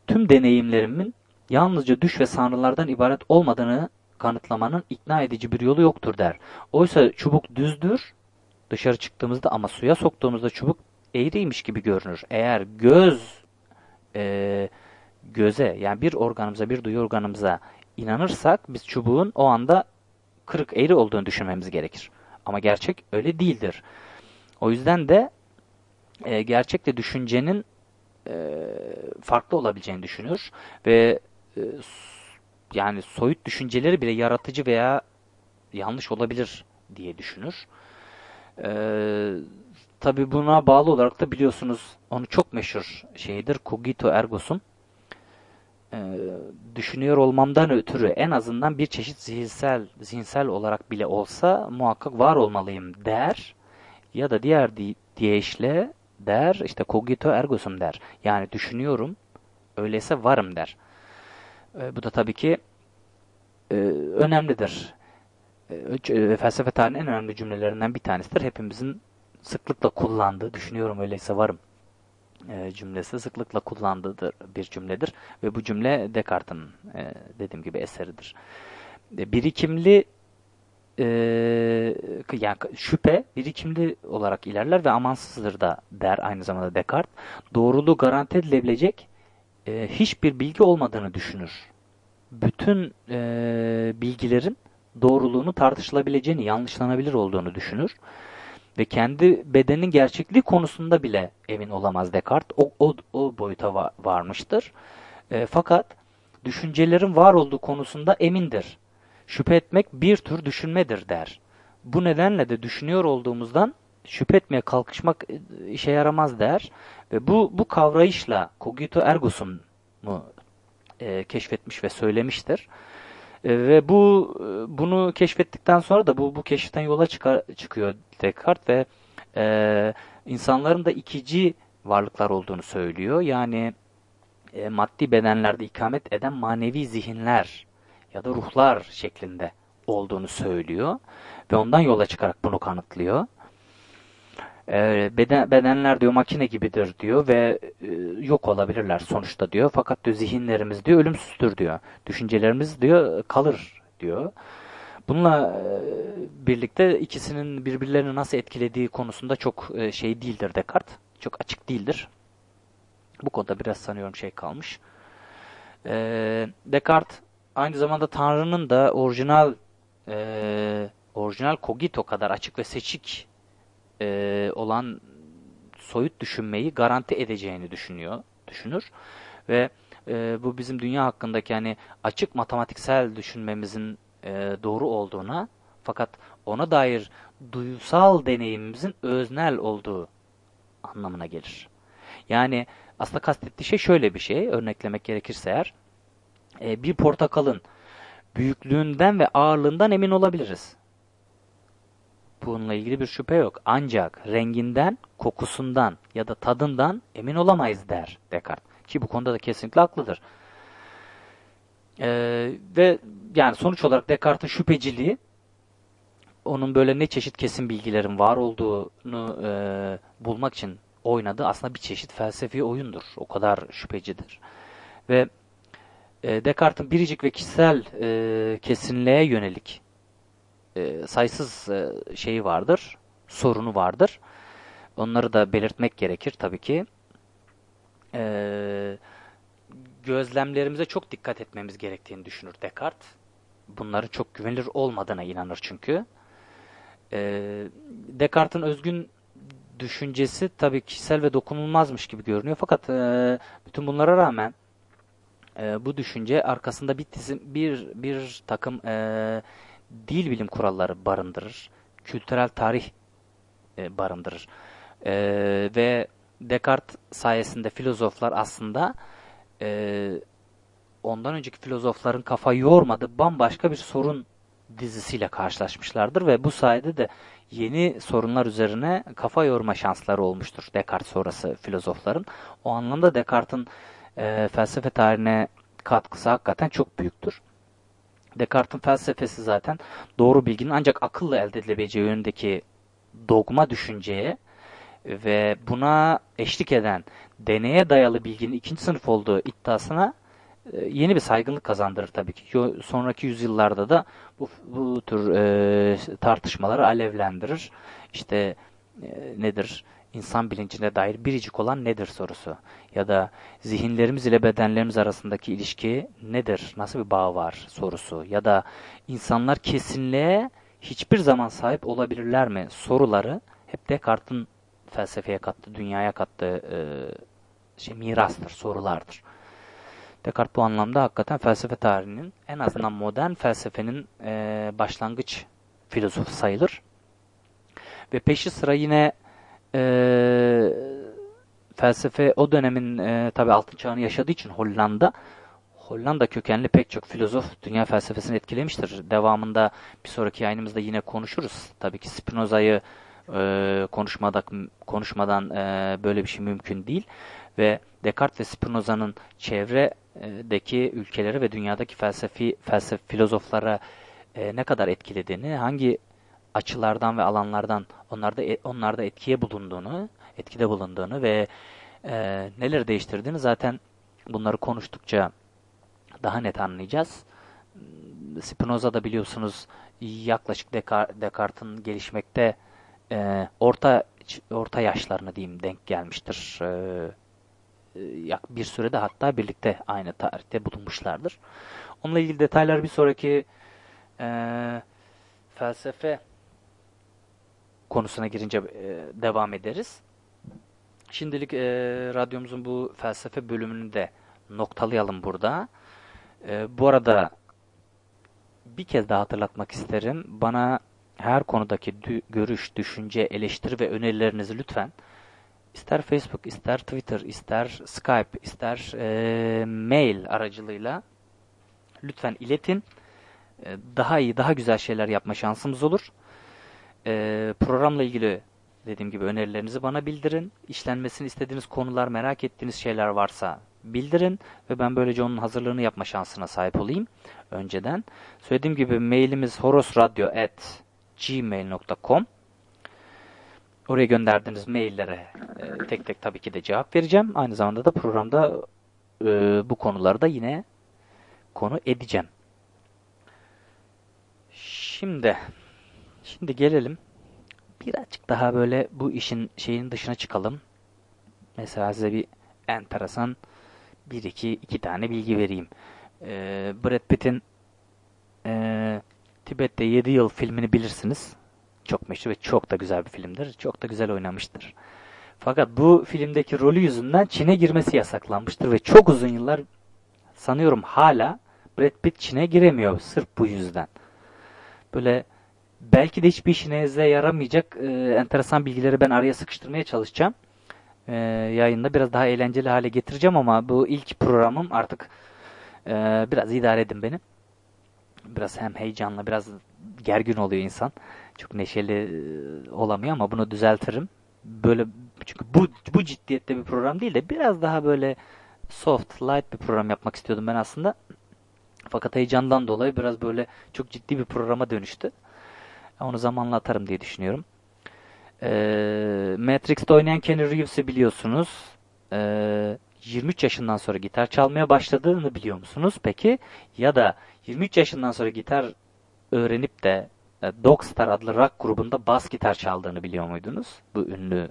Tüm deneyimlerimin yalnızca düş ve sanrılardan ibaret olmadığını kanıtlamanın ikna edici bir yolu yoktur der. Oysa çubuk düzdür dışarı çıktığımızda ama suya soktuğumuzda çubuk eğriymiş gibi görünür. Eğer göz e, göze yani bir organımıza bir duyu organımıza inanırsak biz çubuğun o anda kırık eğri olduğunu düşünmemiz gerekir. Ama gerçek öyle değildir. O yüzden de e, gerçekle düşüncenin e, farklı olabileceğini düşünür ve e, yani soyut düşünceleri bile yaratıcı veya yanlış olabilir diye düşünür. Ee, Tabi buna bağlı olarak da biliyorsunuz onu çok meşhur şeydir. Cogito ergo sum. Ee, düşünüyor olmamdan ötürü en azından bir çeşit zihinsel, zihinsel olarak bile olsa muhakkak var olmalıyım der. Ya da diğer di deyişle der işte cogito ergo sum der. Yani düşünüyorum öyleyse varım der. Ee, bu da tabii ki e, önemlidir. E, felsefe tarihinin en önemli cümlelerinden bir tanesidir. Hepimizin sıklıkla kullandığı, düşünüyorum öyleyse varım e, cümlesi sıklıkla kullandığı bir cümledir. Ve bu cümle Descartes'in dediğim gibi eseridir. Birikimli e, yani şüphe birikimli olarak ilerler ve amansızdır da der aynı zamanda Descartes. Doğruluğu garanti edilebilecek e, hiçbir bilgi olmadığını düşünür. Bütün e, bilgilerin doğruluğunu tartışılabileceğini, yanlışlanabilir olduğunu düşünür ve kendi bedenin gerçekliği konusunda bile emin olamaz Descartes. O, o, o boyuta va varmıştır. E, fakat düşüncelerin var olduğu konusunda emindir. Şüphe etmek bir tür düşünmedir der. Bu nedenle de düşünüyor olduğumuzdan şüphe etmeye kalkışmak e, işe yaramaz der. Ve bu, bu kavrayışla cogito ergo sum'u e, keşfetmiş ve söylemiştir. E, ve bu e, bunu keşfettikten sonra da bu bu keşiften yola çıkar, çıkıyor Descartes ve e, insanların da ikici varlıklar olduğunu söylüyor. Yani e, maddi bedenlerde ikamet eden manevi zihinler ya da ruhlar şeklinde olduğunu söylüyor ve ondan yola çıkarak bunu kanıtlıyor. E, beden, bedenler diyor makine gibidir diyor ve e, yok olabilirler sonuçta diyor. Fakat diyor zihinlerimiz diyor ölümsüzdür diyor. Düşüncelerimiz diyor kalır diyor. Bununla e, birlikte ikisinin birbirlerini nasıl etkilediği konusunda çok e, şey değildir Descartes. Çok açık değildir. Bu konuda biraz sanıyorum şey kalmış. E, Descartes aynı zamanda Tanrı'nın da orijinal e, orijinal cogito kadar açık ve seçik e, olan soyut düşünmeyi garanti edeceğini düşünüyor, düşünür ve e, bu bizim dünya hakkındaki hani açık matematiksel düşünmemizin e, doğru olduğuna fakat ona dair duysal deneyimimizin öznel olduğu anlamına gelir. Yani aslında kastettiği şey şöyle bir şey, örneklemek gerekirse eğer, e, bir portakalın büyüklüğünden ve ağırlığından emin olabiliriz. Bununla ilgili bir şüphe yok. Ancak renginden, kokusundan ya da tadından emin olamayız der Descartes. Ki bu konuda da kesinlikle haklıdır. Ee, ve yani sonuç olarak Descartes'in şüpheciliği onun böyle ne çeşit kesin bilgilerin var olduğunu e, bulmak için oynadığı aslında bir çeşit felsefi oyundur. O kadar şüphecidir. Ve e, Descartes'in biricik ve kişisel e, kesinliğe yönelik e, sayısız e, şeyi vardır, sorunu vardır. Onları da belirtmek gerekir tabii ki. E, gözlemlerimize çok dikkat etmemiz gerektiğini düşünür Descartes. Bunların çok güvenilir olmadığına inanır çünkü. E, Descartes'in özgün düşüncesi tabii kişisel ve dokunulmazmış gibi görünüyor. Fakat e, bütün bunlara rağmen e, bu düşünce arkasında bir, bir, bir takım e, dil bilim kuralları barındırır. Kültürel tarih e, barındırır. E, ve Descartes sayesinde filozoflar aslında e, ondan önceki filozofların kafa yormadığı bambaşka bir sorun dizisiyle karşılaşmışlardır ve bu sayede de yeni sorunlar üzerine kafa yorma şansları olmuştur Descartes sonrası filozofların. O anlamda Descartes'in e, felsefe tarihine katkısı hakikaten çok büyüktür. Descartes'in felsefesi zaten doğru bilginin ancak akılla elde edilebileceği yönündeki dogma düşünceye ve buna eşlik eden deneye dayalı bilginin ikinci sınıf olduğu iddiasına e, yeni bir saygınlık kazandırır tabii ki. Sonraki yüzyıllarda da bu, bu tür e, tartışmaları alevlendirir. İşte e, nedir? İnsan bilincine dair biricik olan nedir sorusu. Ya da zihinlerimiz ile bedenlerimiz arasındaki ilişki nedir? Nasıl bir bağ var sorusu. Ya da insanlar kesinliğe hiçbir zaman sahip olabilirler mi soruları hep Descartes'in felsefeye kattığı, dünyaya kattığı e, şey mirastır, sorulardır. Descartes bu anlamda hakikaten felsefe tarihinin en azından modern felsefenin e, başlangıç filozofu sayılır. Ve peşi sıra yine e, felsefe o dönemin e, tabi altın çağını yaşadığı için Hollanda Hollanda kökenli pek çok filozof dünya felsefesini etkilemiştir. Devamında bir sonraki yayınımızda yine konuşuruz. Tabii ki Spinoza'yı e, konuşmadan, konuşmadan e, böyle bir şey mümkün değil. Ve Descartes ve Spinoza'nın çevredeki ülkeleri ve dünyadaki felsefi, felsefe filozoflara e, ne kadar etkilediğini, hangi açılardan ve alanlardan onlarda e, onlarda etkiye bulunduğunu, etkide bulunduğunu ve e, neler değiştirdiğini zaten bunları konuştukça daha net anlayacağız. Spinoza da biliyorsunuz yaklaşık Descartes'in gelişmekte e, orta orta yaşlarına diyeyim denk gelmiştir. E, e bir sürede hatta birlikte aynı tarihte bulunmuşlardır. Onunla ilgili detaylar bir sonraki e, felsefe konusuna girince e, devam ederiz. Şimdilik e, radyomuzun bu felsefe bölümünü de noktalayalım burada. E, bu arada bir kez daha hatırlatmak isterim. Bana her konudaki dü görüş, düşünce, eleştiri ve önerilerinizi lütfen ister Facebook, ister Twitter, ister Skype, ister e, mail aracılığıyla lütfen iletin. E, daha iyi, daha güzel şeyler yapma şansımız olur. E, programla ilgili dediğim gibi önerilerinizi bana bildirin. İşlenmesini istediğiniz konular, merak ettiğiniz şeyler varsa bildirin ve ben böylece onun hazırlığını yapma şansına sahip olayım önceden. Söylediğim gibi mailimiz horosradyo.gmail.com Oraya gönderdiğiniz maillere e, tek tek tabii ki de cevap vereceğim. Aynı zamanda da programda e, bu konuları da yine konu edeceğim. Şimdi şimdi gelelim birazcık daha böyle bu işin şeyin dışına çıkalım. Mesela size bir enteresan bir iki iki tane bilgi vereyim. Ee, Brad Pitt'in e, Tibet'te 7 yıl filmini bilirsiniz. Çok meşhur ve çok da güzel bir filmdir. Çok da güzel oynamıştır. Fakat bu filmdeki rolü yüzünden Çin'e girmesi yasaklanmıştır ve çok uzun yıllar sanıyorum hala Brad Pitt Çin'e giremiyor sırf bu yüzden. Böyle belki de hiçbir işinize yaramayacak e, enteresan bilgileri ben araya sıkıştırmaya çalışacağım. E, yayında biraz daha eğlenceli hale getireceğim ama bu ilk programım artık e, biraz idare edin beni. Biraz hem heyecanlı biraz gergin oluyor insan. Çok neşeli e, olamıyor ama bunu düzeltirim. Böyle çünkü bu bu ciddiyette bir program değil de biraz daha böyle soft, light bir program yapmak istiyordum ben aslında. Fakat heyecandan dolayı biraz böyle çok ciddi bir programa dönüştü. Onu zamanla atarım diye düşünüyorum. Ee, Matrix'te oynayan Kenny Reeves'i biliyorsunuz. Ee, 23 yaşından sonra gitar çalmaya başladığını biliyor musunuz peki? Ya da 23 yaşından sonra gitar öğrenip de e, Dogstar adlı rock grubunda bas gitar çaldığını biliyor muydunuz? Bu ünlü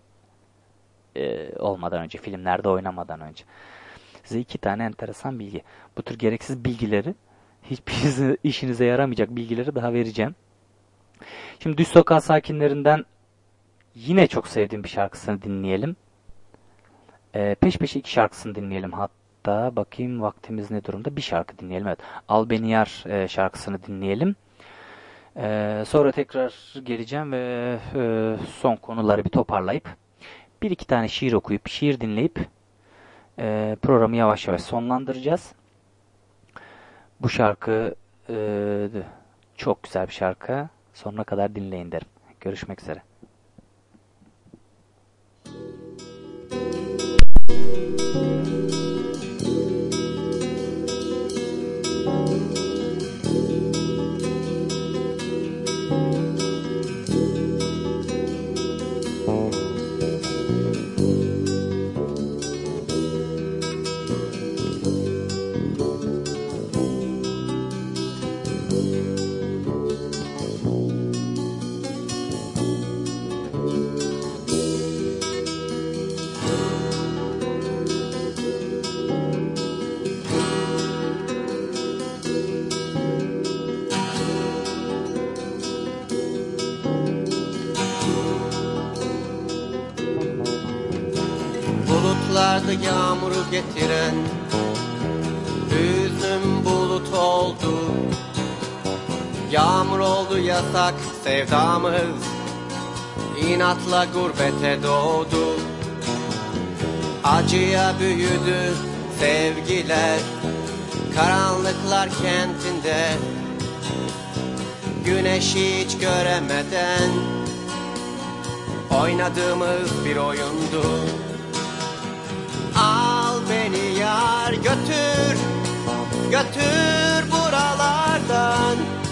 e, olmadan önce, filmlerde oynamadan önce. Size iki tane enteresan bilgi. Bu tür gereksiz bilgileri, hiçbir işinize yaramayacak bilgileri daha vereceğim. Şimdi Düz Sokak sakinlerinden yine çok sevdiğim bir şarkısını dinleyelim. Ee, peş peşe iki şarkısını dinleyelim. Hatta bakayım vaktimiz ne durumda. Bir şarkı dinleyelim. Evet. Al Beni Yar e, şarkısını dinleyelim. Ee, sonra tekrar geleceğim ve e, son konuları bir toparlayıp bir iki tane şiir okuyup, şiir dinleyip e, programı yavaş yavaş sonlandıracağız. Bu şarkı e, Çok güzel bir şarkı. Sonuna kadar dinleyin derim. Görüşmek üzere. Sevdamız İnatla gurbete doğdu. Acıya büyüdü sevgiler Karanlıklar kentinde. Güneşi hiç göremeden Oynadığımız bir oyundu. Al beni yar götür Götür buralardan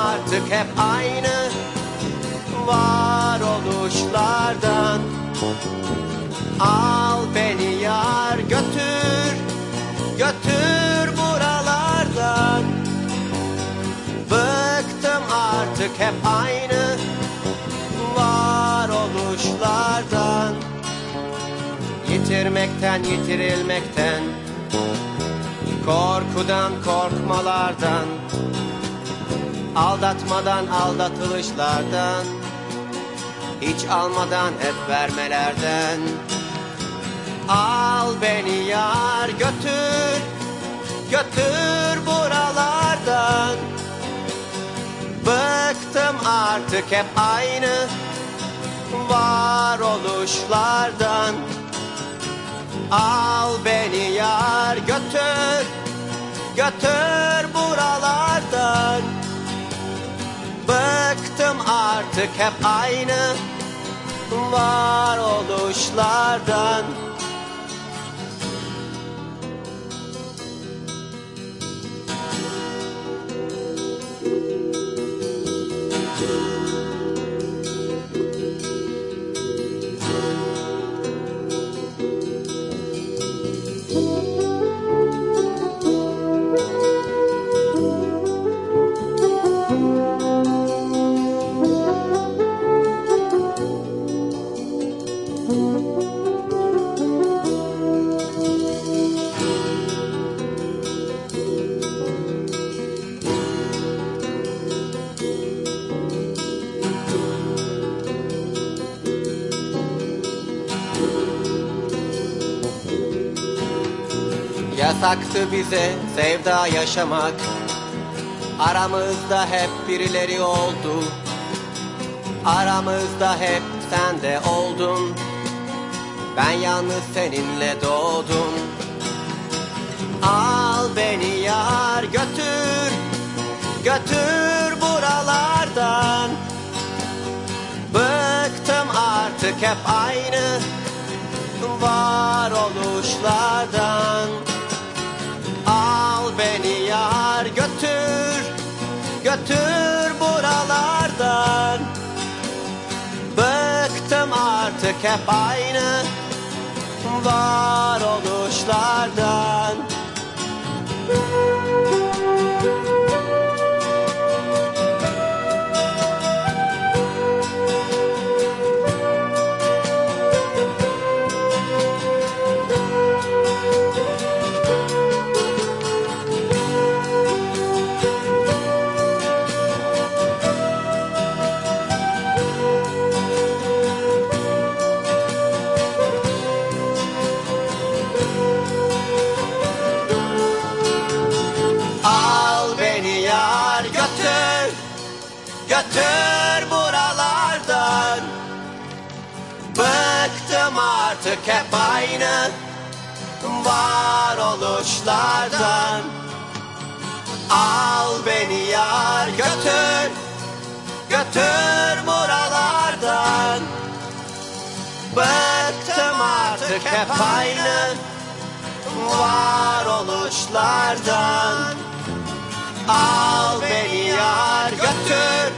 artık hep aynı Varoluşlardan. Al beni yar götür Götür buralardan. Bıktım artık hep aynı Varoluşlardan. Yitirmekten yitirilmekten Korkudan korkmalardan Aldatmadan aldatılışlardan Hiç almadan hep vermelerden. Al beni yar götür Götür buralardan. Bıktım artık hep aynı Varoluşlardan. Al beni yar götür Götür buralardan Bıktım artık hep aynı Varoluşlardan Yasaktı bize sevda yaşamak. Aramızda hep birileri oldu. Aramızda hep sen de oldun. Ben yalnız seninle doğdum. Al beni yar götür Götür buralardan. Bıktım artık hep aynı Varoluşlardan hep aynı Al aynı Varoluşlardan. Al beni yar götür Götür buralardan. Bıktım artık hep aynı Varoluşlardan. Al beni yar götür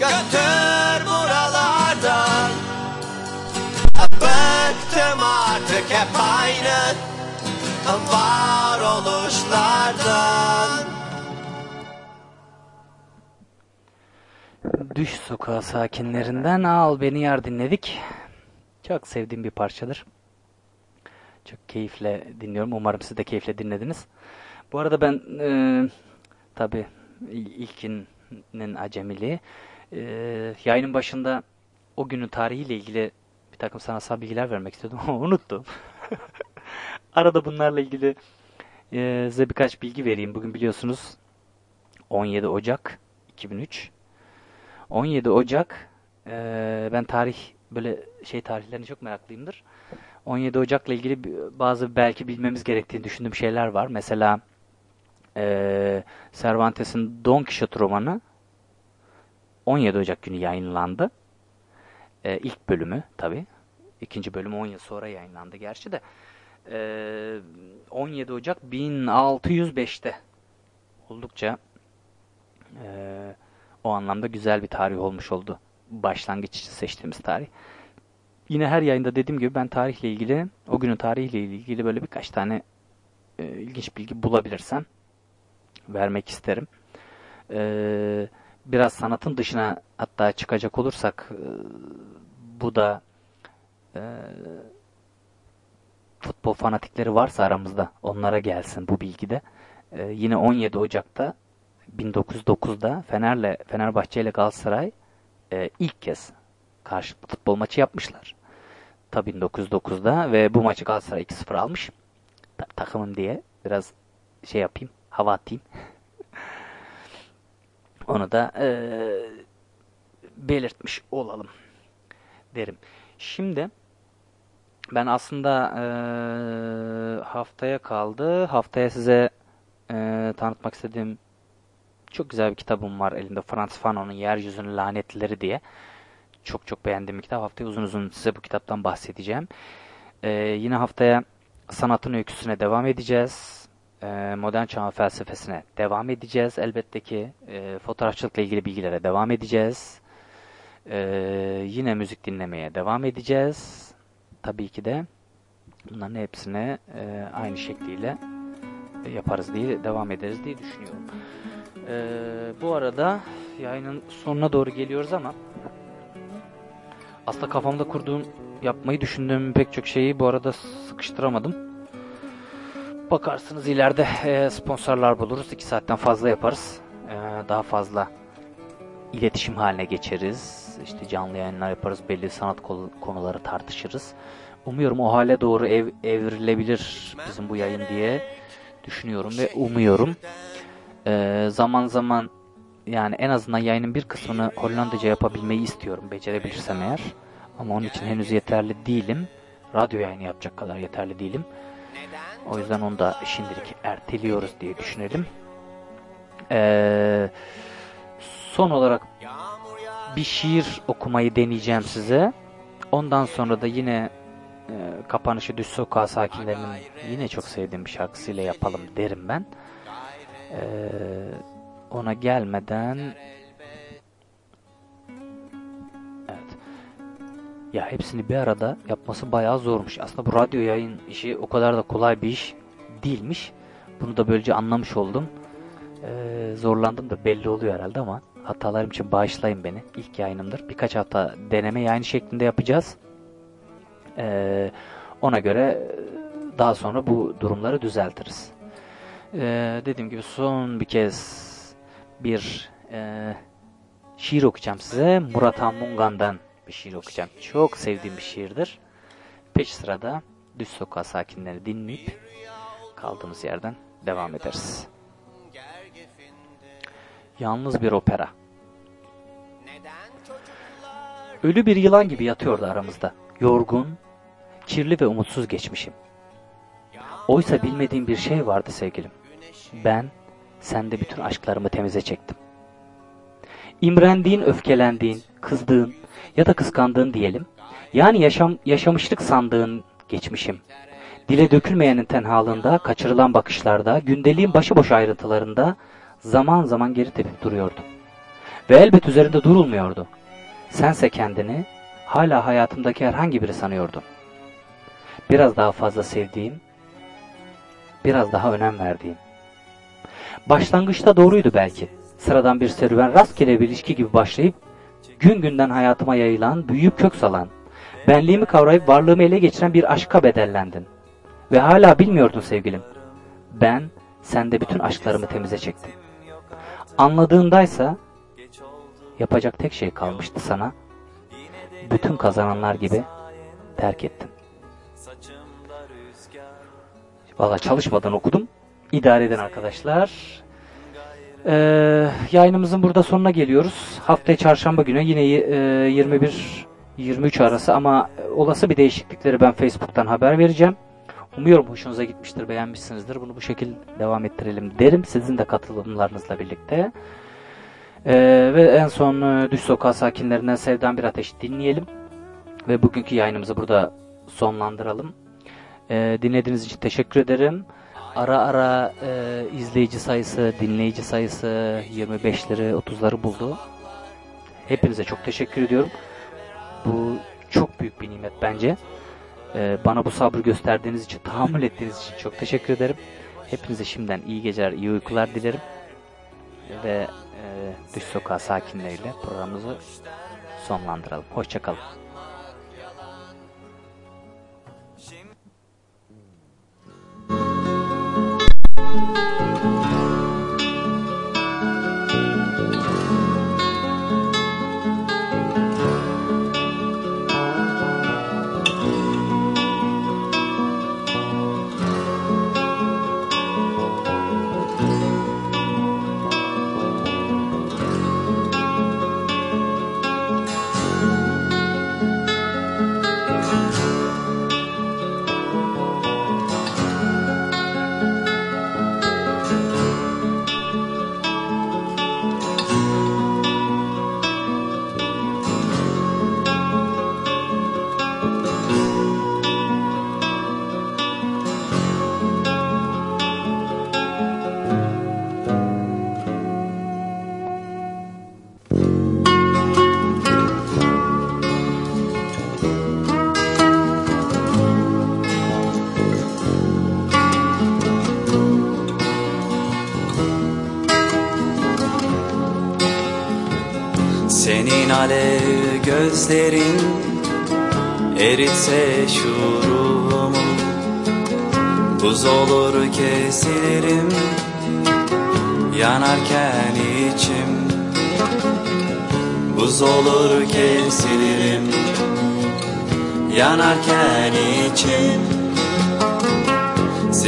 Götür Bıktım artık hep aynı Varoluşlardan Düş sokağı sakinlerinden Al Beni Yar dinledik. Çok sevdiğim bir parçadır. Çok keyifle dinliyorum. Umarım siz de keyifle dinlediniz. Bu arada ben e, tabi ilkinin acemiliği e, yayının başında o günün tarihiyle ilgili bir takım sanatsal bilgiler vermek istiyordum ama unuttum. Arada bunlarla ilgili e, size birkaç bilgi vereyim. Bugün biliyorsunuz 17 Ocak 2003. 17 Ocak e, ben tarih böyle şey tarihlerine çok meraklıyımdır. 17 Ocak'la ilgili bazı belki bilmemiz gerektiğini düşündüğüm şeyler var. Mesela e, Cervantes'in Don Quixote romanı 17 Ocak günü yayınlandı. E, ilk bölümü tabi. İkinci bölüm 10 yıl sonra yayınlandı gerçi de. E, 17 Ocak 1605'te oldukça e, o anlamda güzel bir tarih olmuş oldu. Başlangıç için seçtiğimiz tarih. Yine her yayında dediğim gibi ben tarihle ilgili, o günün tarihiyle ilgili böyle birkaç tane e, ilginç bilgi bulabilirsem vermek isterim. E, biraz sanatın dışına hatta çıkacak olursak e, bu da e, futbol fanatikleri varsa aramızda onlara gelsin bu bilgide. E, yine 17 Ocak'ta 1909'da Fener'le Fenerbahçe ile Galatasaray e, ilk kez karşılıklı futbol maçı yapmışlar. Tabii 1909'da ve bu maçı Galatasaray 2-0 almış. Ta- takımım diye biraz şey yapayım, hava atayım. Onu da e, belirtmiş olalım derim. Şimdi ben aslında e, haftaya kaldı. Haftaya size e, tanıtmak istediğim çok güzel bir kitabım var elimde. Frans Fanon'un Yeryüzünün Lanetleri diye. Çok çok beğendiğim bir kitap. Haftaya uzun uzun size bu kitaptan bahsedeceğim. Ee, yine haftaya sanatın öyküsüne devam edeceğiz. Ee, modern çağ felsefesine devam edeceğiz. Elbette ki e, fotoğrafçılıkla ilgili bilgilere devam edeceğiz. Ee, yine müzik dinlemeye devam edeceğiz. Tabii ki de bunların hepsine e, aynı şekliyle yaparız diye devam ederiz diye düşünüyorum. Ee, bu arada yayının sonuna doğru geliyoruz ama aslında kafamda kurduğum yapmayı düşündüğüm pek çok şeyi bu arada sıkıştıramadım. Bakarsınız ileride e, sponsorlar buluruz. 2 saatten fazla yaparız. E, daha fazla iletişim haline geçeriz. İşte canlı yayınlar yaparız. Belli sanat konuları tartışırız. Umuyorum o hale doğru ev, evrilebilir bizim bu yayın diye düşünüyorum ve umuyorum. Ee, zaman zaman yani en azından yayının bir kısmını Hollandaca yapabilmeyi istiyorum becerebilirsem eğer. Ama onun için henüz yeterli değilim. Radyo yayını yapacak kadar yeterli değilim. O yüzden onu da şimdilik erteliyoruz diye düşünelim. Ee, son olarak bir şiir okumayı deneyeceğim size. Ondan sonra da yine e, kapanışı Düz Sokağı sakinlerinin yine çok sevdiğim bir şarkısıyla yapalım derim ben. Ee, ona gelmeden evet ya hepsini bir arada yapması bayağı zormuş. Aslında bu radyo yayın işi o kadar da kolay bir iş değilmiş. Bunu da böylece anlamış oldum. Ee, zorlandım da belli oluyor herhalde ama hatalarım için bağışlayın beni. İlk yayınımdır. Birkaç hafta deneme yayını şeklinde yapacağız. Ee, ona göre daha sonra bu durumları düzeltiriz. Ee, dediğim gibi son bir kez bir e, şiir okuyacağım size. Murat Han Mungan'dan bir şiir okuyacağım. Çok sevdiğim bir şiirdir. Peş sırada Düz Sokağı sakinleri dinleyip kaldığımız yerden devam ederiz. Yalnız bir opera. Ölü bir yılan gibi yatıyordu aramızda. Yorgun, kirli ve umutsuz geçmişim. Oysa bilmediğim bir şey vardı sevgilim. Ben Sende bütün aşklarımı temize çektim. İmrendiğin, öfkelendiğin, kızdığın ya da kıskandığın diyelim. Yani yaşam, yaşamışlık sandığın geçmişim. Dile dökülmeyenin tenhalığında, kaçırılan bakışlarda, gündeliğin başıboş ayrıntılarında zaman zaman geri tepip duruyordu. Ve elbet üzerinde durulmuyordu. Sense kendini hala hayatımdaki herhangi biri sanıyordun. Biraz daha fazla sevdiğim, biraz daha önem verdiğim. Başlangıçta doğruydu belki. Sıradan bir serüven rastgele bir ilişki gibi başlayıp gün günden hayatıma yayılan, büyüyüp kök salan, benliğimi kavrayıp varlığımı ele geçiren bir aşka bedellendin. Ve hala bilmiyordun sevgilim. Ben sende bütün aşklarımı temize çektim. Anladığındaysa yapacak tek şey kalmıştı sana. Bütün kazananlar gibi terk ettin. Valla çalışmadan okudum. İdare eden arkadaşlar. Ee, yayınımızın burada sonuna geliyoruz. Haftaya çarşamba günü yine e, 21 23 arası ama olası bir değişiklikleri ben Facebook'tan haber vereceğim. Umuyorum hoşunuza gitmiştir, beğenmişsinizdir. Bunu bu şekilde devam ettirelim derim. Sizin de katılımlarınızla birlikte. Ee, ve en son e, Düş Sokağı sakinlerinden Sevdan Bir Ateş dinleyelim. Ve bugünkü yayınımızı burada sonlandıralım. Ee, dinlediğiniz için teşekkür ederim. Ara ara e, izleyici sayısı, dinleyici sayısı 25'leri, 30'ları buldu. Hepinize çok teşekkür ediyorum. Bu çok büyük bir nimet bence. Ee, bana bu sabrı gösterdiğiniz için, tahammül ettiğiniz için çok teşekkür ederim. Hepinize şimdiden iyi geceler, iyi uykular dilerim. Ve e, Düş Sokağı sakinleriyle programımızı sonlandıralım. Hoşçakalın.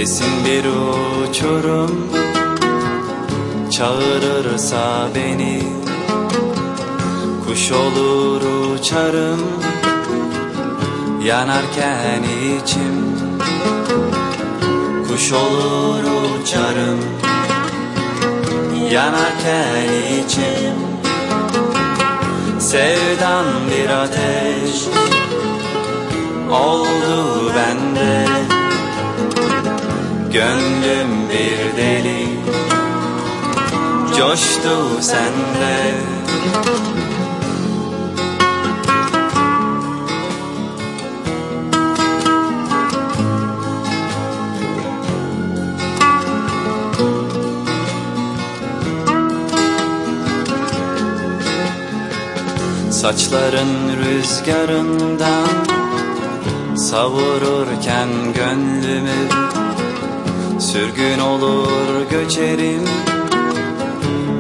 Sesin bir uçurum. Çağırırsa beni. Kuş olur uçarım. Yanarken içim. Kuş olur uçarım. Yanarken içim. Sevdan bir ateş. Oldu bende Gönlüm bir deli. Coştu sende. Saçların rüzgarından savururken gönlümü Sürgün olur göçerim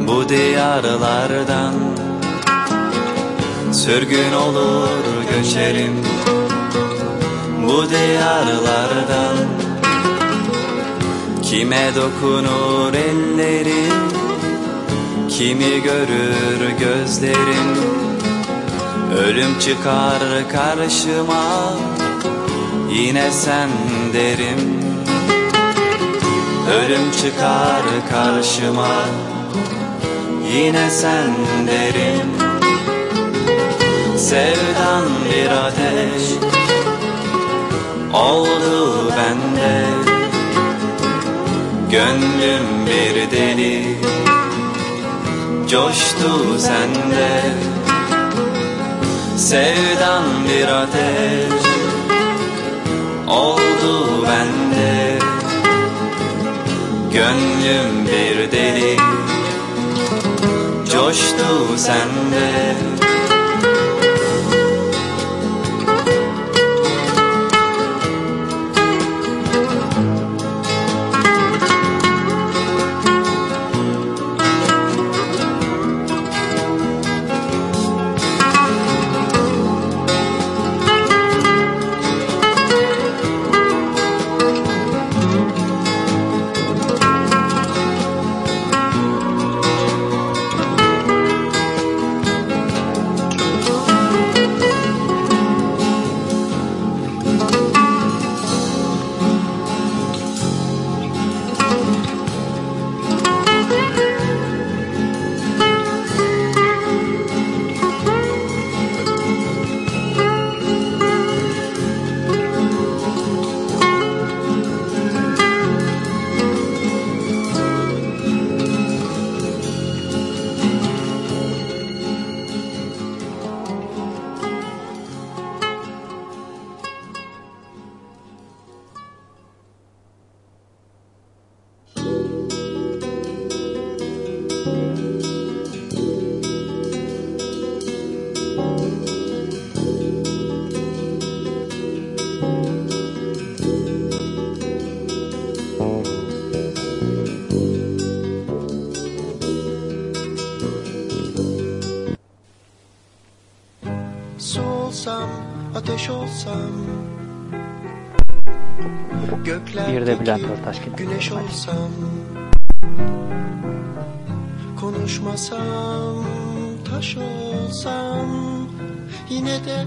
bu diyarlardan. Sürgün olur göçerim bu diyarlardan. Kime dokunur ellerim Kimi görür gözlerim. Ölüm çıkar karşıma Yine sen derim Ölüm çıkar karşıma. Yine sen derim. Sevdan bir ateş. Oldu bende. Gönlüm bir deli. Coştu sende. Sevdan bir ateş. Oldu bende Gönlüm bir deli. Coştu sende Konuşmasam, taş olsam Yine de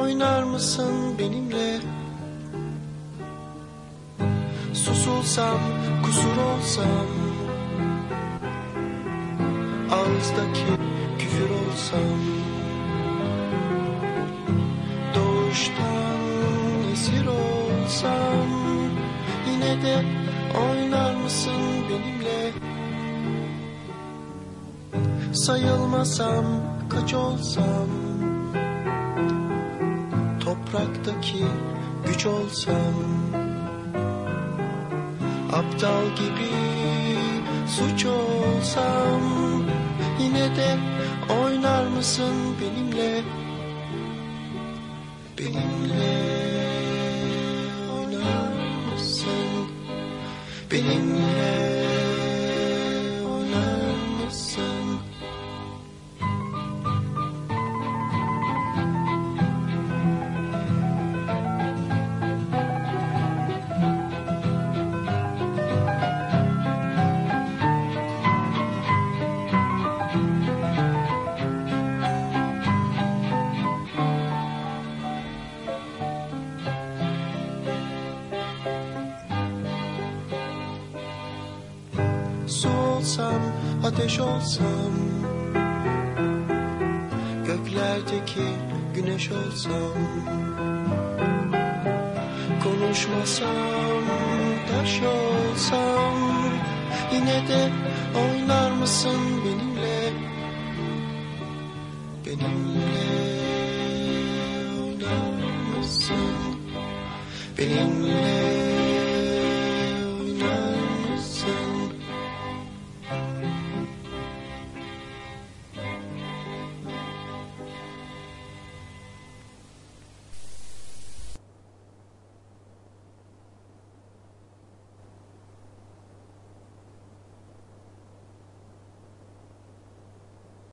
oynar mısın benimle? Susulsam, kusur olsam Ağızdaki Sayılmasam kaç olsam? Topraktaki güç olsam? Aptal gibi suç olsam? Yine de oynar mısın benimle? Benimle oynar mısın benimle Benimle oynar mısın Benimle